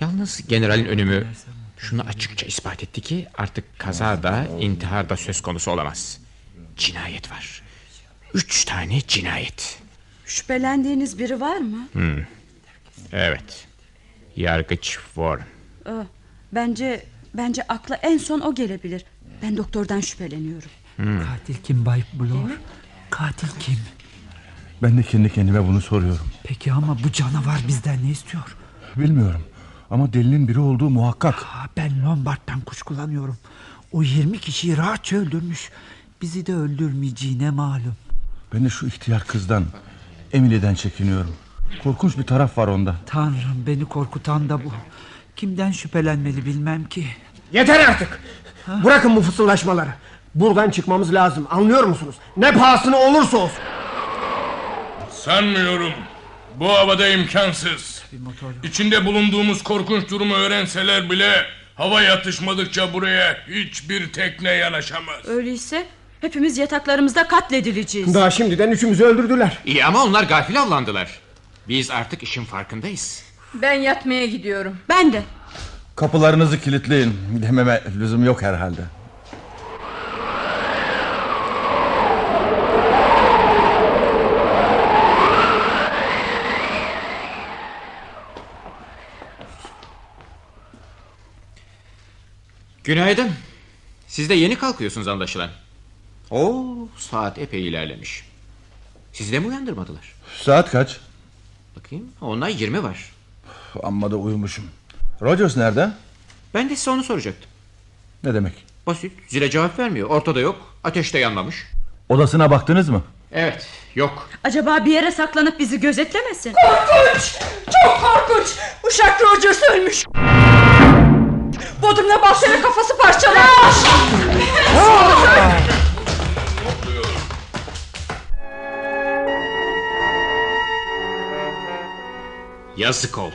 Yalnız generalin önümü şunu açıkça ispat etti ki artık kaza da intihar da söz konusu olamaz. Cinayet var. Üç tane cinayet. Şüphelendiğiniz biri var mı? Hmm. Evet. Yargıç Warren. Ee, bence bence akla en son o gelebilir. Ben doktordan şüpheleniyorum. Katil kim Bay Blor? Katil kim? Ben de kendi kendime bunu soruyorum. Peki ama bu canavar bizden ne istiyor? Bilmiyorum. Ama delinin biri olduğu muhakkak. Aa, ben Lombard'dan kuşkulanıyorum. O 20 kişiyi rahatça öldürmüş. Bizi de öldürmeyeceğine malum. Ben de şu ihtiyar kızdan, Emily'den çekiniyorum. Korkunç bir taraf var onda. Tanrım beni korkutan da bu. Kimden şüphelenmeli bilmem ki. Yeter artık. Bırakın bu fısıldaşmaları. Buradan çıkmamız lazım. Anlıyor musunuz? Ne pahasına olursa olsun. Sanmıyorum. Bu havada imkansız. İçinde bulunduğumuz korkunç durumu öğrenseler bile hava yatışmadıkça buraya hiçbir tekne yanaşamaz. Öyleyse hepimiz yataklarımızda katledileceğiz. Daha şimdiden üçümüzü öldürdüler. İyi ama onlar gafil avlandılar. Biz artık işin farkındayız. Ben yatmaya gidiyorum. Ben de. Kapılarınızı kilitleyin. Dememe lüzum yok herhalde. Günaydın. Siz de yeni kalkıyorsunuz anlaşılan. Oo, saat epey ilerlemiş. Sizi de mi uyandırmadılar? Saat kaç? Bakayım. Onlar 20 var. Amma da uyumuşum. Rogers nerede? Ben de size onu soracaktım. Ne demek? Basit. Zile cevap vermiyor. Ortada yok. Ateş de yanmamış. Odasına baktınız mı? Evet. Yok. Acaba bir yere saklanıp bizi gözetlemesin? Korkunç! Çok korkunç! Uşak Rogers ölmüş. Bodrum'da bahçede kafası parçalanmış. Yazık oldu.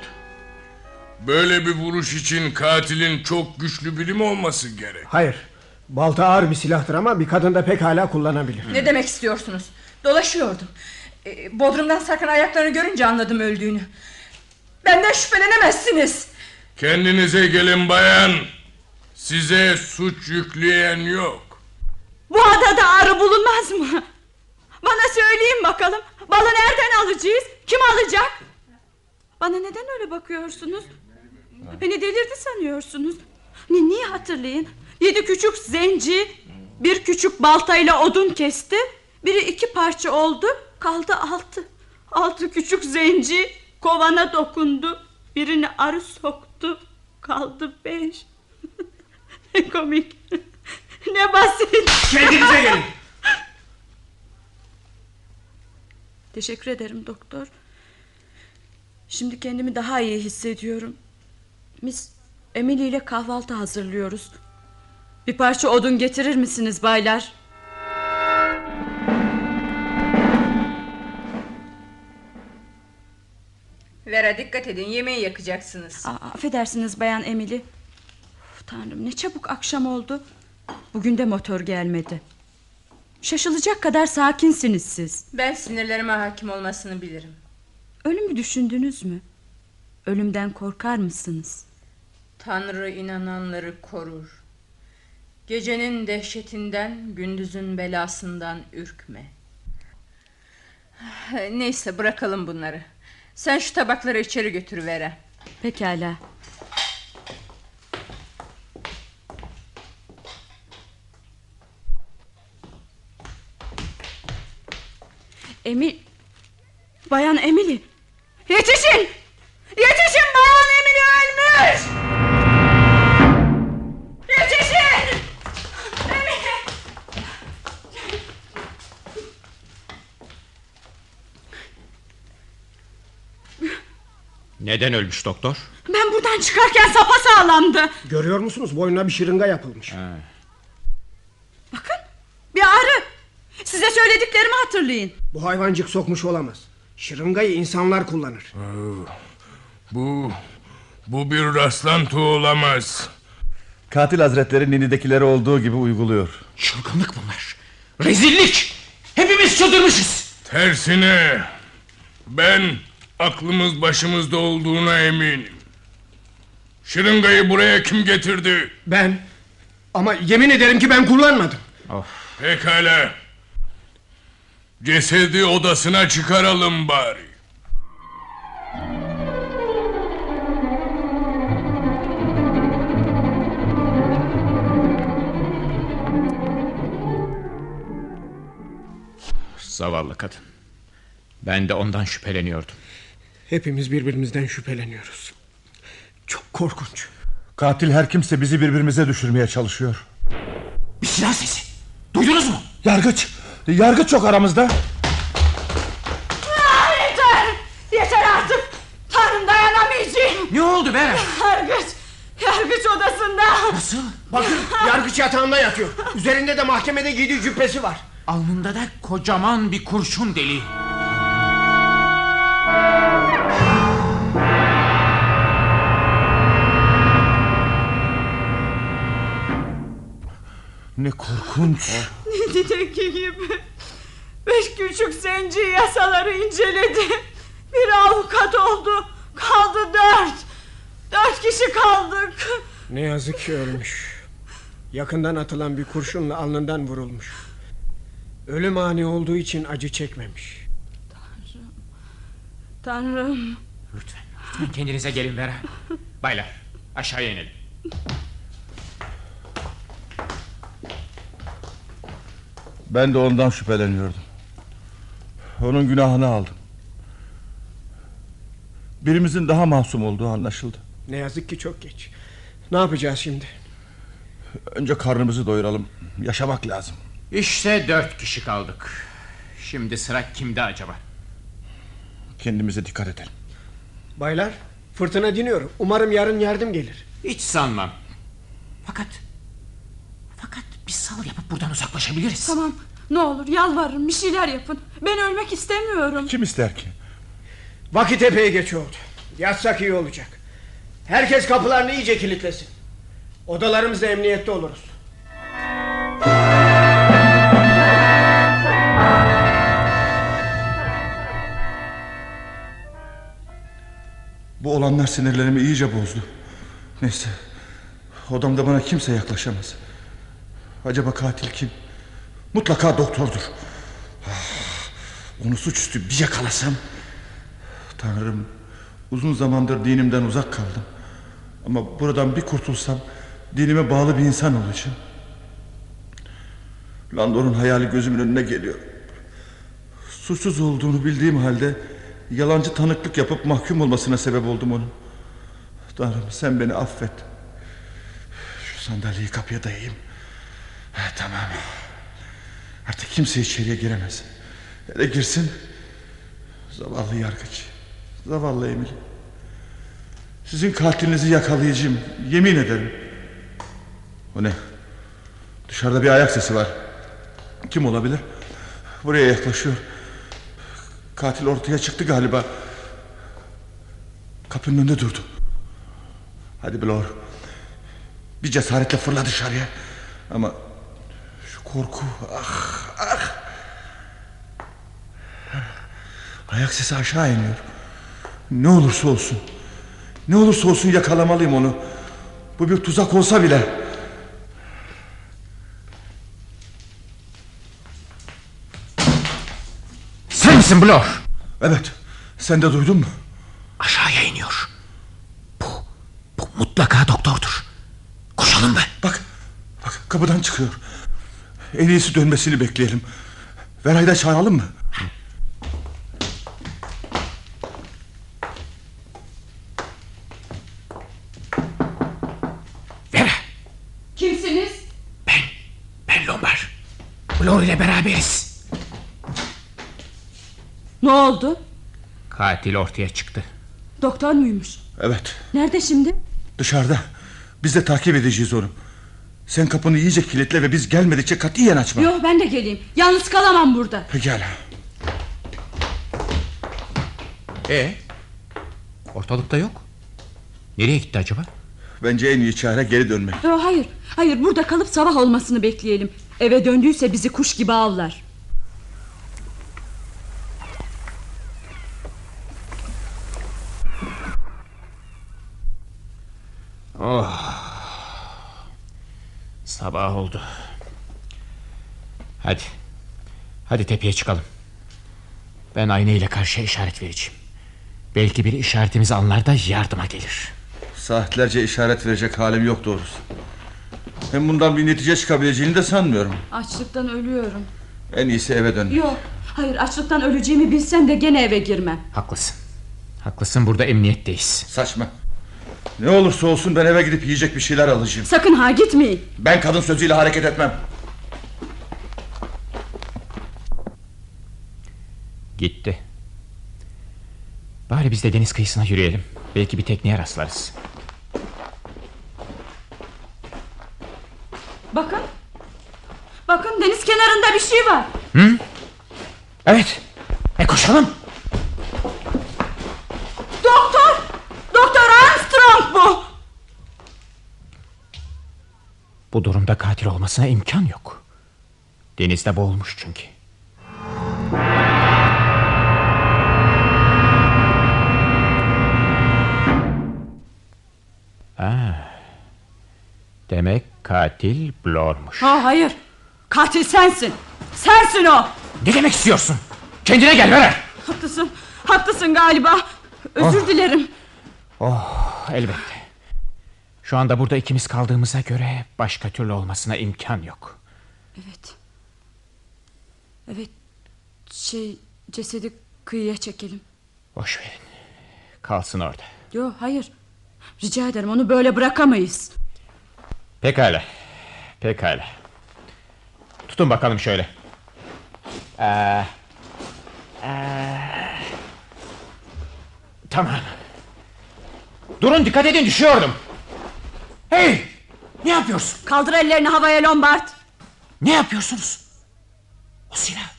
Böyle bir vuruş için katilin çok güçlü biri mi olması gerek? Hayır. Balta ağır bir silahtır ama bir kadın da pekala kullanabilir. Ne demek istiyorsunuz? Dolaşıyordum. Ee, Bodrum'dan sarkan ayaklarını görünce anladım öldüğünü. Benden şüphelenemezsiniz. Kendinize gelin bayan. Size suç yükleyen yok. Bu adada arı bulunmaz mı? Bana söyleyin bakalım. Balı nereden alacağız? Kim alacak? Bana neden öyle bakıyorsunuz? Beni delirdi sanıyorsunuz. Ne, niye hatırlayın? Yedi küçük zenci bir küçük baltayla odun kesti. Biri iki parça oldu. Kaldı altı. Altı küçük zenci kovana dokundu. Birini arı soktu. Kaldı beş. [LAUGHS] ne komik. [LAUGHS] ne basit. Kendinize gelin. Teşekkür ederim doktor. Şimdi kendimi daha iyi hissediyorum. Miss Emily ile kahvaltı hazırlıyoruz. Bir parça odun getirir misiniz baylar? Vera dikkat edin yemeği yakacaksınız. Aa, affedersiniz bayan Emily. Of, tanrım ne çabuk akşam oldu. Bugün de motor gelmedi. Şaşılacak kadar sakinsiniz siz. Ben sinirlerime hakim olmasını bilirim. Ölümü düşündünüz mü? Ölümden korkar mısınız? Tanrı inananları korur. Gecenin dehşetinden, gündüzün belasından ürkme. [SIGHS] Neyse bırakalım bunları. Sen şu tabakları içeri götür Vera. Pekala. Emil... Bayan Emily. Yetişin! Yetişin bayan Emily ölmüş! Yetişin! Emily! Neden ölmüş doktor? Ben buradan çıkarken sapasağlamdı. Görüyor musunuz boynuna bir şırınga yapılmış. Bakın bir arı. Size söylediklerimi hatırlayın. Bu hayvancık sokmuş olamaz. Şırıngayı insanlar kullanır. Bu bu bir rastlantı olamaz. Katil hazretleri Nini'dekileri olduğu gibi uyguluyor. Çılgınlık bunlar. Rezillik. Hepimiz çıldırmışız. Tersine ben aklımız başımızda olduğuna eminim. Şırıngayı buraya kim getirdi? Ben. Ama yemin ederim ki ben kullanmadım. Pekala. Cesedi odasına çıkaralım bari. Zavallı kadın. Ben de ondan şüpheleniyordum. Hepimiz birbirimizden şüpheleniyoruz. Çok korkunç. Katil her kimse bizi birbirimize düşürmeye çalışıyor. Bir silah sesi. Duydunuz mu? Yargıç. Yargıç çok aramızda. Aa, yeter! Yeter artık! Tanrım dayanamayacağım! Ne oldu be? Yargıç! Yargıç odasında! Nasıl? Bakın yargıç yatağında yatıyor. Üzerinde de mahkemede giydiği cübbesi var. Alnında da kocaman bir kurşun deliği. Ne korkunç. [LAUGHS] Nidideki gibi. Beş küçük zenci yasaları inceledi. Bir avukat oldu. Kaldı dört. Dört kişi kaldık. Ne yazık ki ölmüş. Yakından atılan bir kurşunla alnından vurulmuş. Ölüm ani olduğu için acı çekmemiş. Tanrım. Lütfen, lütfen kendinize gelin Vera. Baylar aşağıya inelim. Ben de ondan şüpheleniyordum. Onun günahını aldım. Birimizin daha masum olduğu anlaşıldı. Ne yazık ki çok geç. Ne yapacağız şimdi? Önce karnımızı doyuralım. Yaşamak lazım. İşte dört kişi kaldık. Şimdi sıra kimde acaba? Kendimize dikkat edelim. Baylar fırtına diniyor. Umarım yarın yardım gelir. Hiç sanmam. Fakat... Fakat bir sal yapıp buradan uzaklaşabiliriz. Tamam ne olur yalvarırım bir şeyler yapın. Ben ölmek istemiyorum. Kim ister ki? Vakit epey geç oldu. Yatsak iyi olacak. Herkes kapılarını iyice kilitlesin. Odalarımızda emniyette oluruz. Bu olanlar sinirlerimi iyice bozdu. Neyse. Odamda bana kimse yaklaşamaz. Acaba katil kim? Mutlaka doktordur. Onu suçüstü bir yakalasam. Tanrım uzun zamandır dinimden uzak kaldım. Ama buradan bir kurtulsam dinime bağlı bir insan olacağım. Landor'un hayali gözümün önüne geliyor. Suçsuz olduğunu bildiğim halde yalancı tanıklık yapıp mahkum olmasına sebep oldum onun. Tanrım sen beni affet. Şu sandalyeyi kapıya dayayayım. Tamam. Artık kimse içeriye giremez. Hele girsin. Zavallı yargıç. Zavallı Emil. Sizin katilinizi yakalayacağım. Yemin ederim. O ne? Dışarıda bir ayak sesi var. Kim olabilir? Buraya yaklaşıyor. Katil ortaya çıktı galiba. Kapının önünde durdu. Hadi Blor. Bir cesaretle fırla dışarıya. Ama korku ah ah. Ayak sesi aşağı iniyor. Ne olursa olsun. Ne olursa olsun yakalamalıyım onu. Bu bir tuzak olsa bile. Sen misin Blor? Evet. Sen de duydun mu? Aşağıya iniyor. Bu, bu mutlaka doktordur. Koşalım mı? Bak, bak kapıdan çıkıyor. En iyisi dönmesini bekleyelim. Veray'ı da çağıralım mı? Vera, Kimsiniz? ben Lombard. Blor ile beraberiz. Ne oldu? Katil ortaya çıktı. Doktor muymuş? Evet, Nerede şimdi? dışarıda. Biz de takip edeceğiz onu. Sen kapını iyice kilitle ve biz gelmedikçe katiyen açma. Yok ben de geleyim. Yalnız kalamam burada. Pekala. E Ortalıkta yok. Nereye gitti acaba? Bence en iyi çare geri dönmek. Yok hayır. Hayır burada kalıp sabah olmasını bekleyelim. Eve döndüyse bizi kuş gibi avlar. Oh. Sabah oldu. Hadi. Hadi tepeye çıkalım. Ben ayna ile karşıya işaret vereceğim. Belki biri işaretimizi anlar da yardıma gelir. Saatlerce işaret verecek halim yok doğrusu. Hem bundan bir netice çıkabileceğini de sanmıyorum. Açlıktan ölüyorum. En iyisi eve dönmek. Yok. Hayır açlıktan öleceğimi bilsem de gene eve girmem. Haklısın. Haklısın burada emniyetteyiz. Saçma. Ne olursa olsun ben eve gidip yiyecek bir şeyler alacağım. Sakın ha gitmeyin. Ben kadın sözüyle hareket etmem. Gitti. Bari biz de deniz kıyısına yürüyelim. Belki bir tekneye rastlarız. Bakın. Bakın deniz kenarında bir şey var. Hı? Evet. E koşalım. Doktor! Bu. Bu durumda katil olmasına imkan yok. Denizde boğulmuş çünkü. Ah, demek katil Blor'muş. Ha hayır. Katil sensin. Sensin o. Ne demek istiyorsun? Kendine gel Vera. Haklısın. Haklısın galiba. Özür Oh. dilerim. Oh elbette. Şu anda burada ikimiz kaldığımıza göre başka türlü olmasına imkan yok. Evet. Evet. Şey cesedi kıyıya çekelim. Boş verin. Kalsın orada. Yok hayır. Rica ederim onu böyle bırakamayız. Pekala. Pekala. Tutun bakalım şöyle. Ee, ee, tamam. Durun dikkat edin düşüyordum. Hey! Ne yapıyorsun? Kaldır ellerini havaya Lombard. Ne yapıyorsunuz? O silah.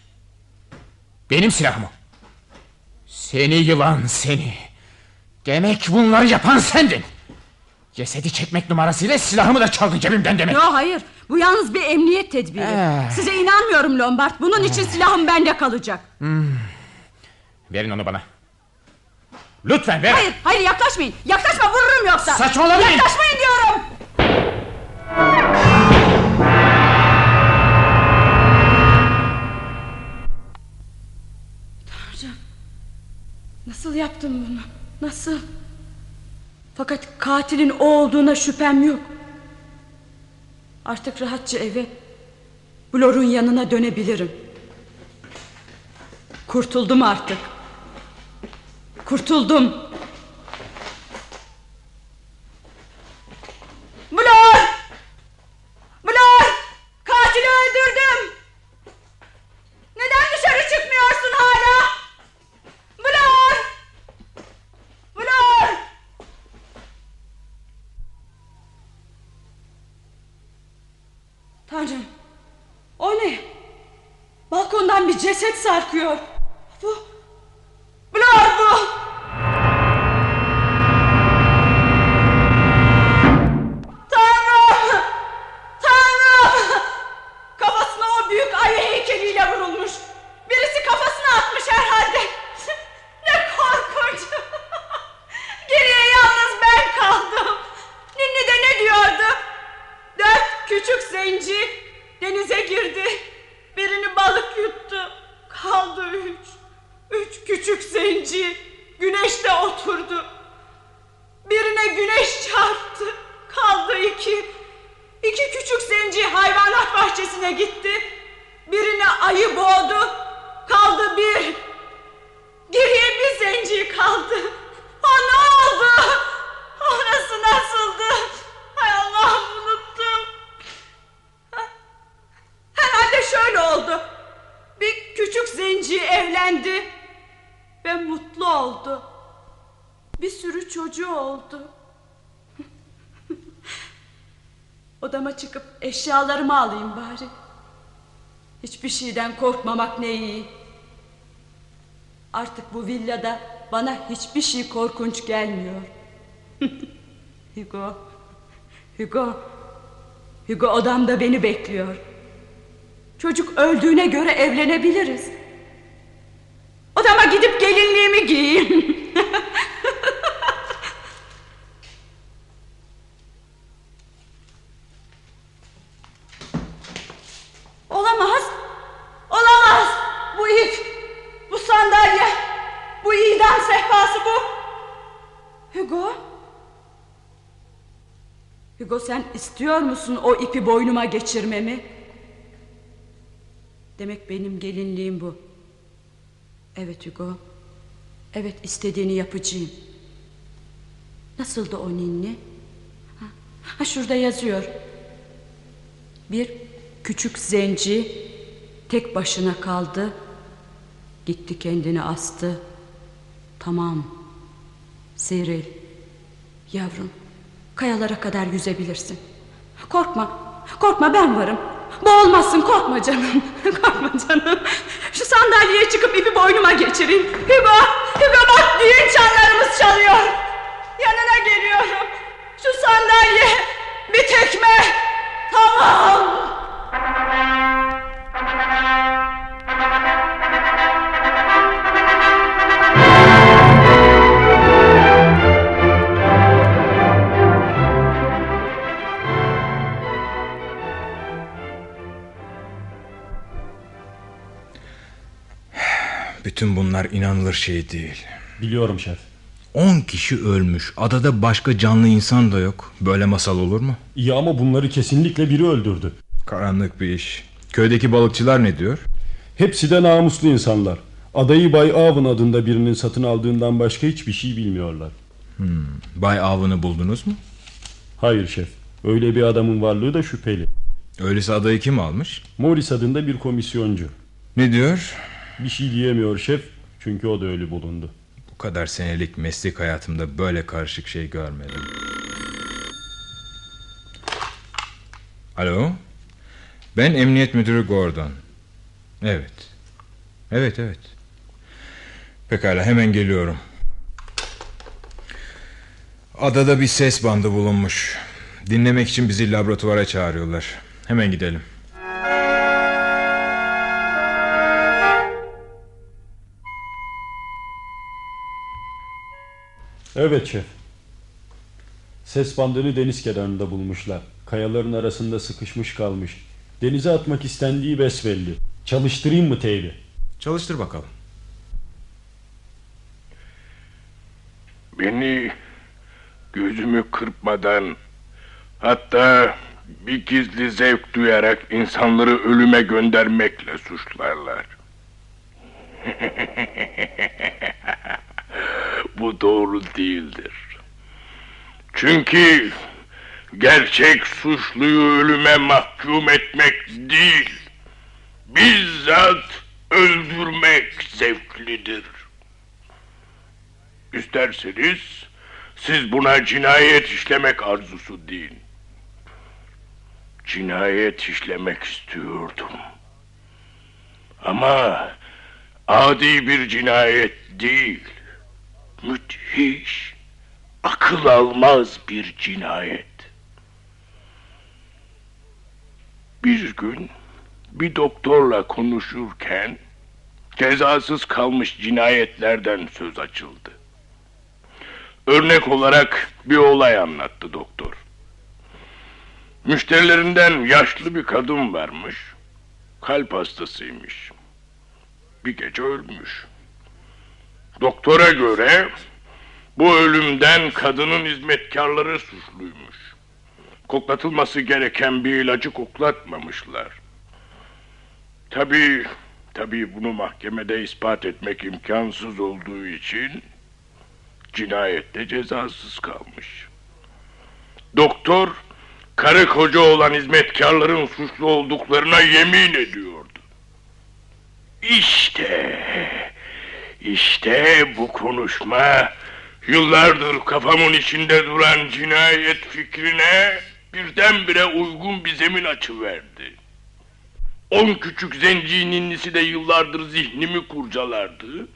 Benim silahım o. Seni yılan seni. Demek bunları yapan sendin. Cesedi çekmek numarasıyla silahımı da çaldın cebimden demek. Yok hayır. Bu yalnız bir emniyet tedbiri. Ee. Size inanmıyorum Lombard. Bunun için silahım bende kalacak. Hmm. Verin onu bana. Lütfen ver. Hayır, hayır yaklaşmayın. Yaklaşma vururum yoksa. Saçmalamayın. Yaklaşmayın diyorum. Tanrım. Nasıl yaptım bunu? Nasıl? Fakat katilin o olduğuna şüphem yok. Artık rahatça eve Blor'un yanına dönebilirim. Kurtuldum artık. Kurtuldum. Blor! Blor! Katili öldürdüm. Neden dışarı çıkmıyorsun hala? Blor! Blor! Tanrım. O ne? Balkondan bir ceset sarkıyor. Eşyalarımı alayım bari. Hiçbir şeyden korkmamak ne iyi. Artık bu villada bana hiçbir şey korkunç gelmiyor. [LAUGHS] Hugo, Hugo, Hugo odamda beni bekliyor. Çocuk öldüğüne göre evlenebiliriz. Odama gidip gelinliğimi giyeyim. [LAUGHS] Olamaz. Olamaz. Bu ip, bu sandalye, bu idam sehpası bu. Hugo? Hugo sen istiyor musun o ipi boynuma geçirmemi? Demek benim gelinliğim bu. Evet Hugo. Evet istediğini yapacağım. Nasıldı o ninni? Ha, ha şurada yazıyor. Bir küçük zenci tek başına kaldı. Gitti kendini astı. Tamam. Seril. Yavrum. Kayalara kadar yüzebilirsin. Korkma. Korkma ben varım. Boğulmazsın korkma canım. [LAUGHS] korkma canım. Şu sandalyeye çıkıp ipi boynuma geçireyim. Hugo. Hugo bak düğün çanlarımız çalıyor. Yanına geliyorum. Şu sandalye. Bir tekme. Tamam. Bütün bunlar inanılır şey değil. Biliyorum şef. On kişi ölmüş. Adada başka canlı insan da yok. Böyle masal olur mu? İyi ama bunları kesinlikle biri öldürdü. Karanlık bir iş. Köydeki balıkçılar ne diyor? Hepsi de namuslu insanlar. Adayı Bay Avın adında birinin satın aldığından başka hiçbir şey bilmiyorlar. Hmm. Bay Avın'ı buldunuz mu? Hayır şef. Öyle bir adamın varlığı da şüpheli. Öyleyse adayı kim almış? Morris adında bir komisyoncu. Ne diyor? Bir şey diyemiyor şef. Çünkü o da ölü bulundu. Bu kadar senelik meslek hayatımda böyle karışık şey görmedim. Alo? Ben emniyet müdürü Gordon. Evet. Evet evet. Pekala hemen geliyorum. Adada bir ses bandı bulunmuş. Dinlemek için bizi laboratuvara çağırıyorlar. Hemen gidelim. Evet şef. Ses bandını deniz kenarında bulmuşlar. Kayaların arasında sıkışmış kalmış. Denize atmak istendiği besbelli. Çalıştırayım mı teybi? Çalıştır bakalım. Beni gözümü kırpmadan hatta bir gizli zevk duyarak insanları ölüme göndermekle suçlarlar. [LAUGHS] Bu doğru değildir. Çünkü gerçek suçluyu ölüme mahkum etmek değil, bizzat öldürmek zevklidir. İsterseniz siz buna cinayet işlemek arzusu deyin. Cinayet işlemek istiyordum. Ama adi bir cinayet değil. Müthiş, akıl almaz bir cinayet. Bir gün bir doktorla konuşurken cezasız kalmış cinayetlerden söz açıldı. Örnek olarak bir olay anlattı doktor. Müşterilerinden yaşlı bir kadın varmış. Kalp hastasıymış. Bir gece ölmüş. Doktora göre bu ölümden kadının hizmetkarları suçluymuş. Koklatılması gereken bir ilacı koklatmamışlar. Tabii, tabii bunu mahkemede ispat etmek imkansız olduğu için cinayette cezasız kalmış. Doktor karı koca olan hizmetkarların suçlu olduklarına yemin ediyordu. İşte, işte bu konuşma yıllardır kafamın içinde duran cinayet fikrine birdenbire uygun bir zemin açıverdi. On küçük zenci ninnisi de yıllardır zihnimi kurcalardı.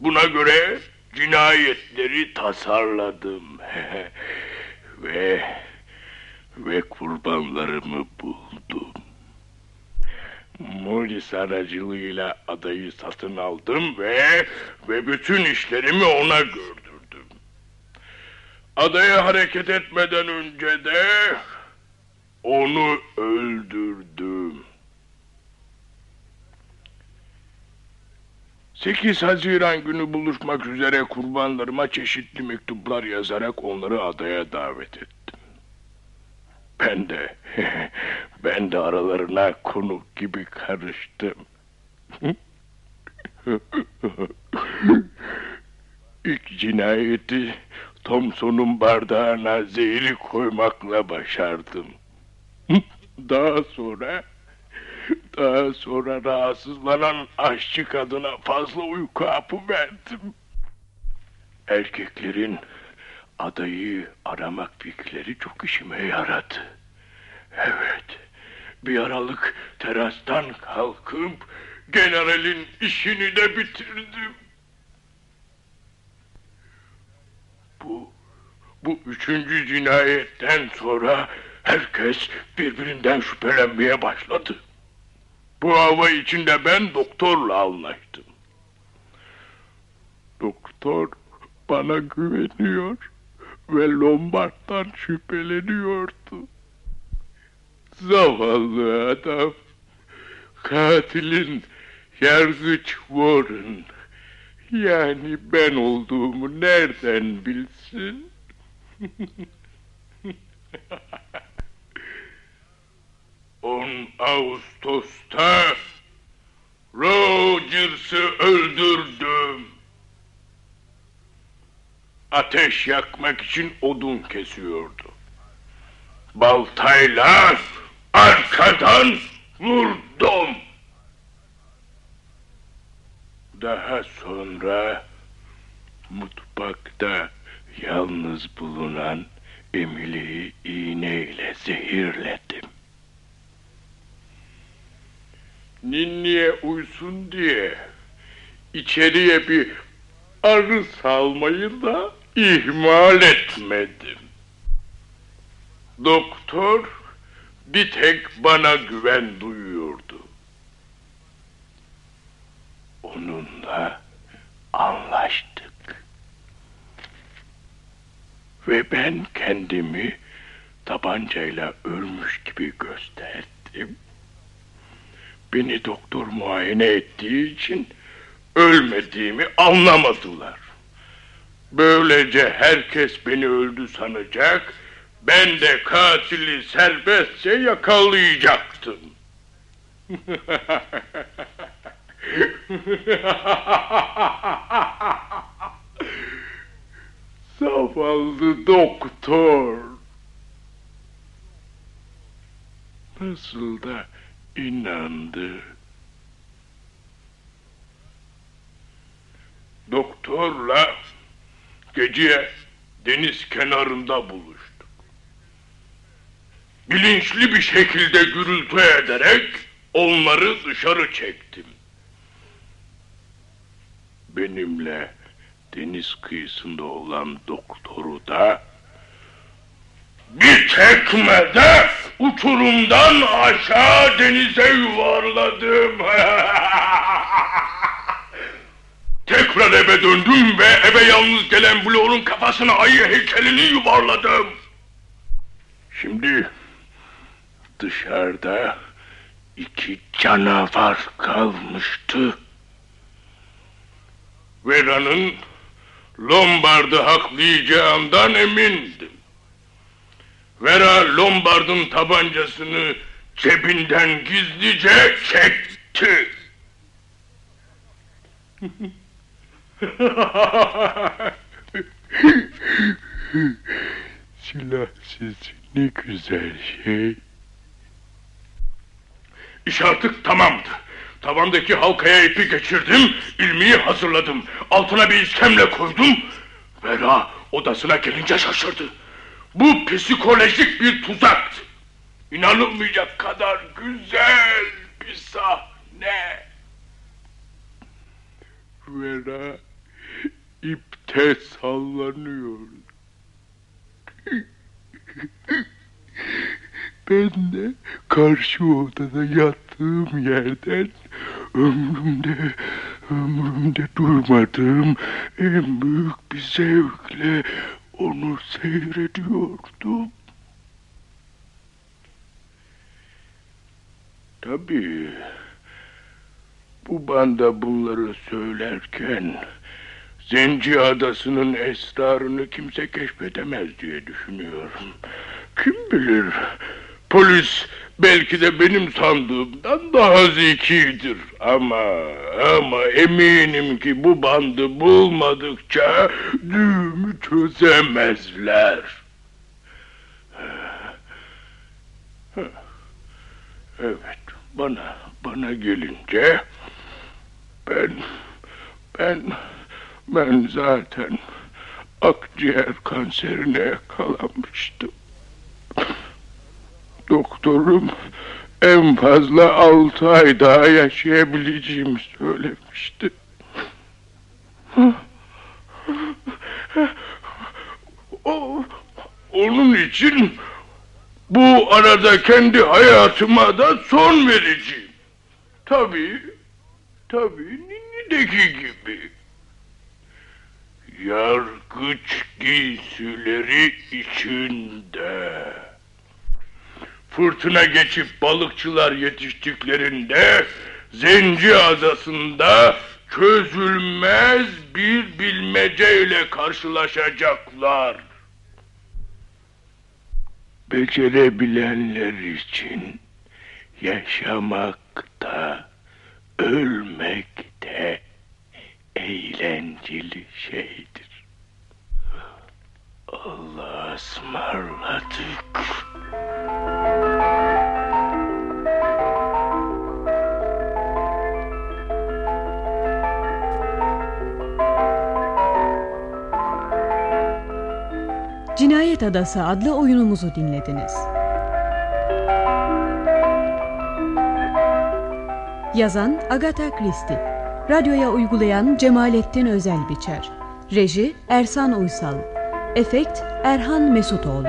Buna göre cinayetleri tasarladım. [LAUGHS] ve ve kurbanlarımı buldum. Morris aracılığıyla adayı satın aldım ve ve bütün işlerimi ona gördürdüm. Adaya hareket etmeden önce de onu öldürdüm. 8 Haziran günü buluşmak üzere kurbanlarıma çeşitli mektuplar yazarak onları adaya davet ettim. Ben de, [LAUGHS] ben de aralarına konuk gibi karıştım. [LAUGHS] İlk cinayeti Thompson'un bardağına zehri koymakla başardım. [LAUGHS] Daha sonra daha sonra rahatsızlanan aşçı kadına fazla uyku hapı verdim. Erkeklerin adayı aramak fikirleri çok işime yaradı. Evet, bir aralık terastan kalkıp generalin işini de bitirdim. Bu, bu üçüncü cinayetten sonra herkes birbirinden şüphelenmeye başladı. Bu hava içinde ben doktorla anlaştım. Doktor bana güveniyor ve Lombard'dan şüpheleniyordu. Zavallı adam. Katilin yargıç Warren. Yani ben olduğumu nereden bilsin? [LAUGHS] 10 Ağustos'ta Rogers'ı öldürdüm. Ateş yakmak için odun kesiyordu. Baltayla arkadan vurdum. Daha sonra mutfakta yalnız bulunan Emily'yi iğneyle zehirledim. Ninniye uysun diye içeriye bir arı salmayı da ihmal etmedim. Doktor bir tek bana güven duyuyordu. Onunla anlaştık. Ve ben kendimi tabancayla ölmüş gibi gösterdim. Beni doktor muayene ettiği için ölmediğimi anlamadılar. Böylece herkes beni öldü sanacak. Ben de katili serbestçe yakalayacaktım. [LAUGHS] Zavallı doktor. Nasıl da inandı. Doktorla gece deniz kenarında buluştuk. Bilinçli bir şekilde gürültü ederek onları dışarı çektim. Benimle deniz kıyısında olan doktoru da bir tekmede uçurumdan aşağı denize yuvarladım. [LAUGHS] Tekrar eve döndüm ve eve yalnız gelen Blor'un kafasına ayı heykelini yuvarladım. Şimdi dışarıda iki canavar kalmıştı. Vera'nın Lombard'ı haklayacağından emindim. Vera Lombard'ın tabancasını cebinden gizlice çekti. [LAUGHS] [LAUGHS] Silahsız ne güzel şey. İş artık tamamdı. Tavandaki halkaya ipi geçirdim, ilmiyi hazırladım. Altına bir iskemle koydum. Vera odasına gelince şaşırdı. Bu psikolojik bir tuzaktı. İnanılmayacak kadar güzel bir sahne. Vera ipte sallanıyor. Ben de karşı odada yattığım yerden ömrümde ömrümde duymadığım en büyük bir zevkle onu seyrediyordum. Tabii bu banda bunları söylerken Zenci Adası'nın esrarını kimse keşfedemez diye düşünüyorum. Kim bilir polis belki de benim sandığımdan daha zekidir ama ama eminim ki bu bandı bulmadıkça düğümü çözemezler. Evet bana bana gelince ben ben ben zaten akciğer kanserine yakalanmıştım. Doktorum en fazla altı ay daha yaşayabileceğimi söylemişti. O, onun için bu arada kendi hayatıma da son vereceğim. Tabii, tabii Ninni'deki gibi. Yargıç giysileri içinde. Fırtına geçip balıkçılar yetiştiklerinde Zenci Adası'nda çözülmez bir bilmece ile karşılaşacaklar. Becerebilenler için yaşamak da ölmek de eğlenceli şeydir. Allah'a ısmarladık. Cinayet Adası adlı oyunumuzu dinlediniz. Yazan Agatha Christie Radyoya uygulayan Cemalettin Özelbiçer Reji Ersan Uysal Efekt Erhan Mesutoğlu.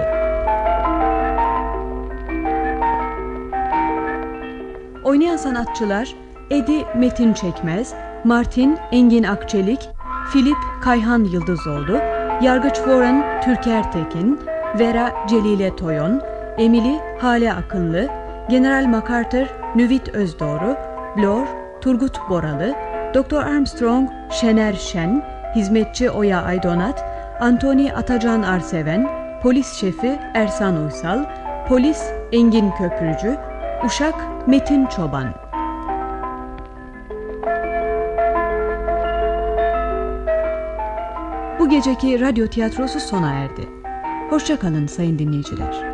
Oynayan sanatçılar Edi Metin Çekmez Martin Engin Akçelik Filip Kayhan Yıldızoğlu Yargıç Warren Türker Tekin Vera Celile Toyon Emily Hale Akınlı General MacArthur Nüvit Özdoğru Blor Turgut Boralı Doktor Armstrong Şener Şen Hizmetçi Oya Aydonat Antoni Atacan Arseven, polis şefi Ersan Uysal, polis Engin Köprücü, uşak Metin Çoban. Bu geceki radyo tiyatrosu sona erdi. Hoşçakalın sayın dinleyiciler.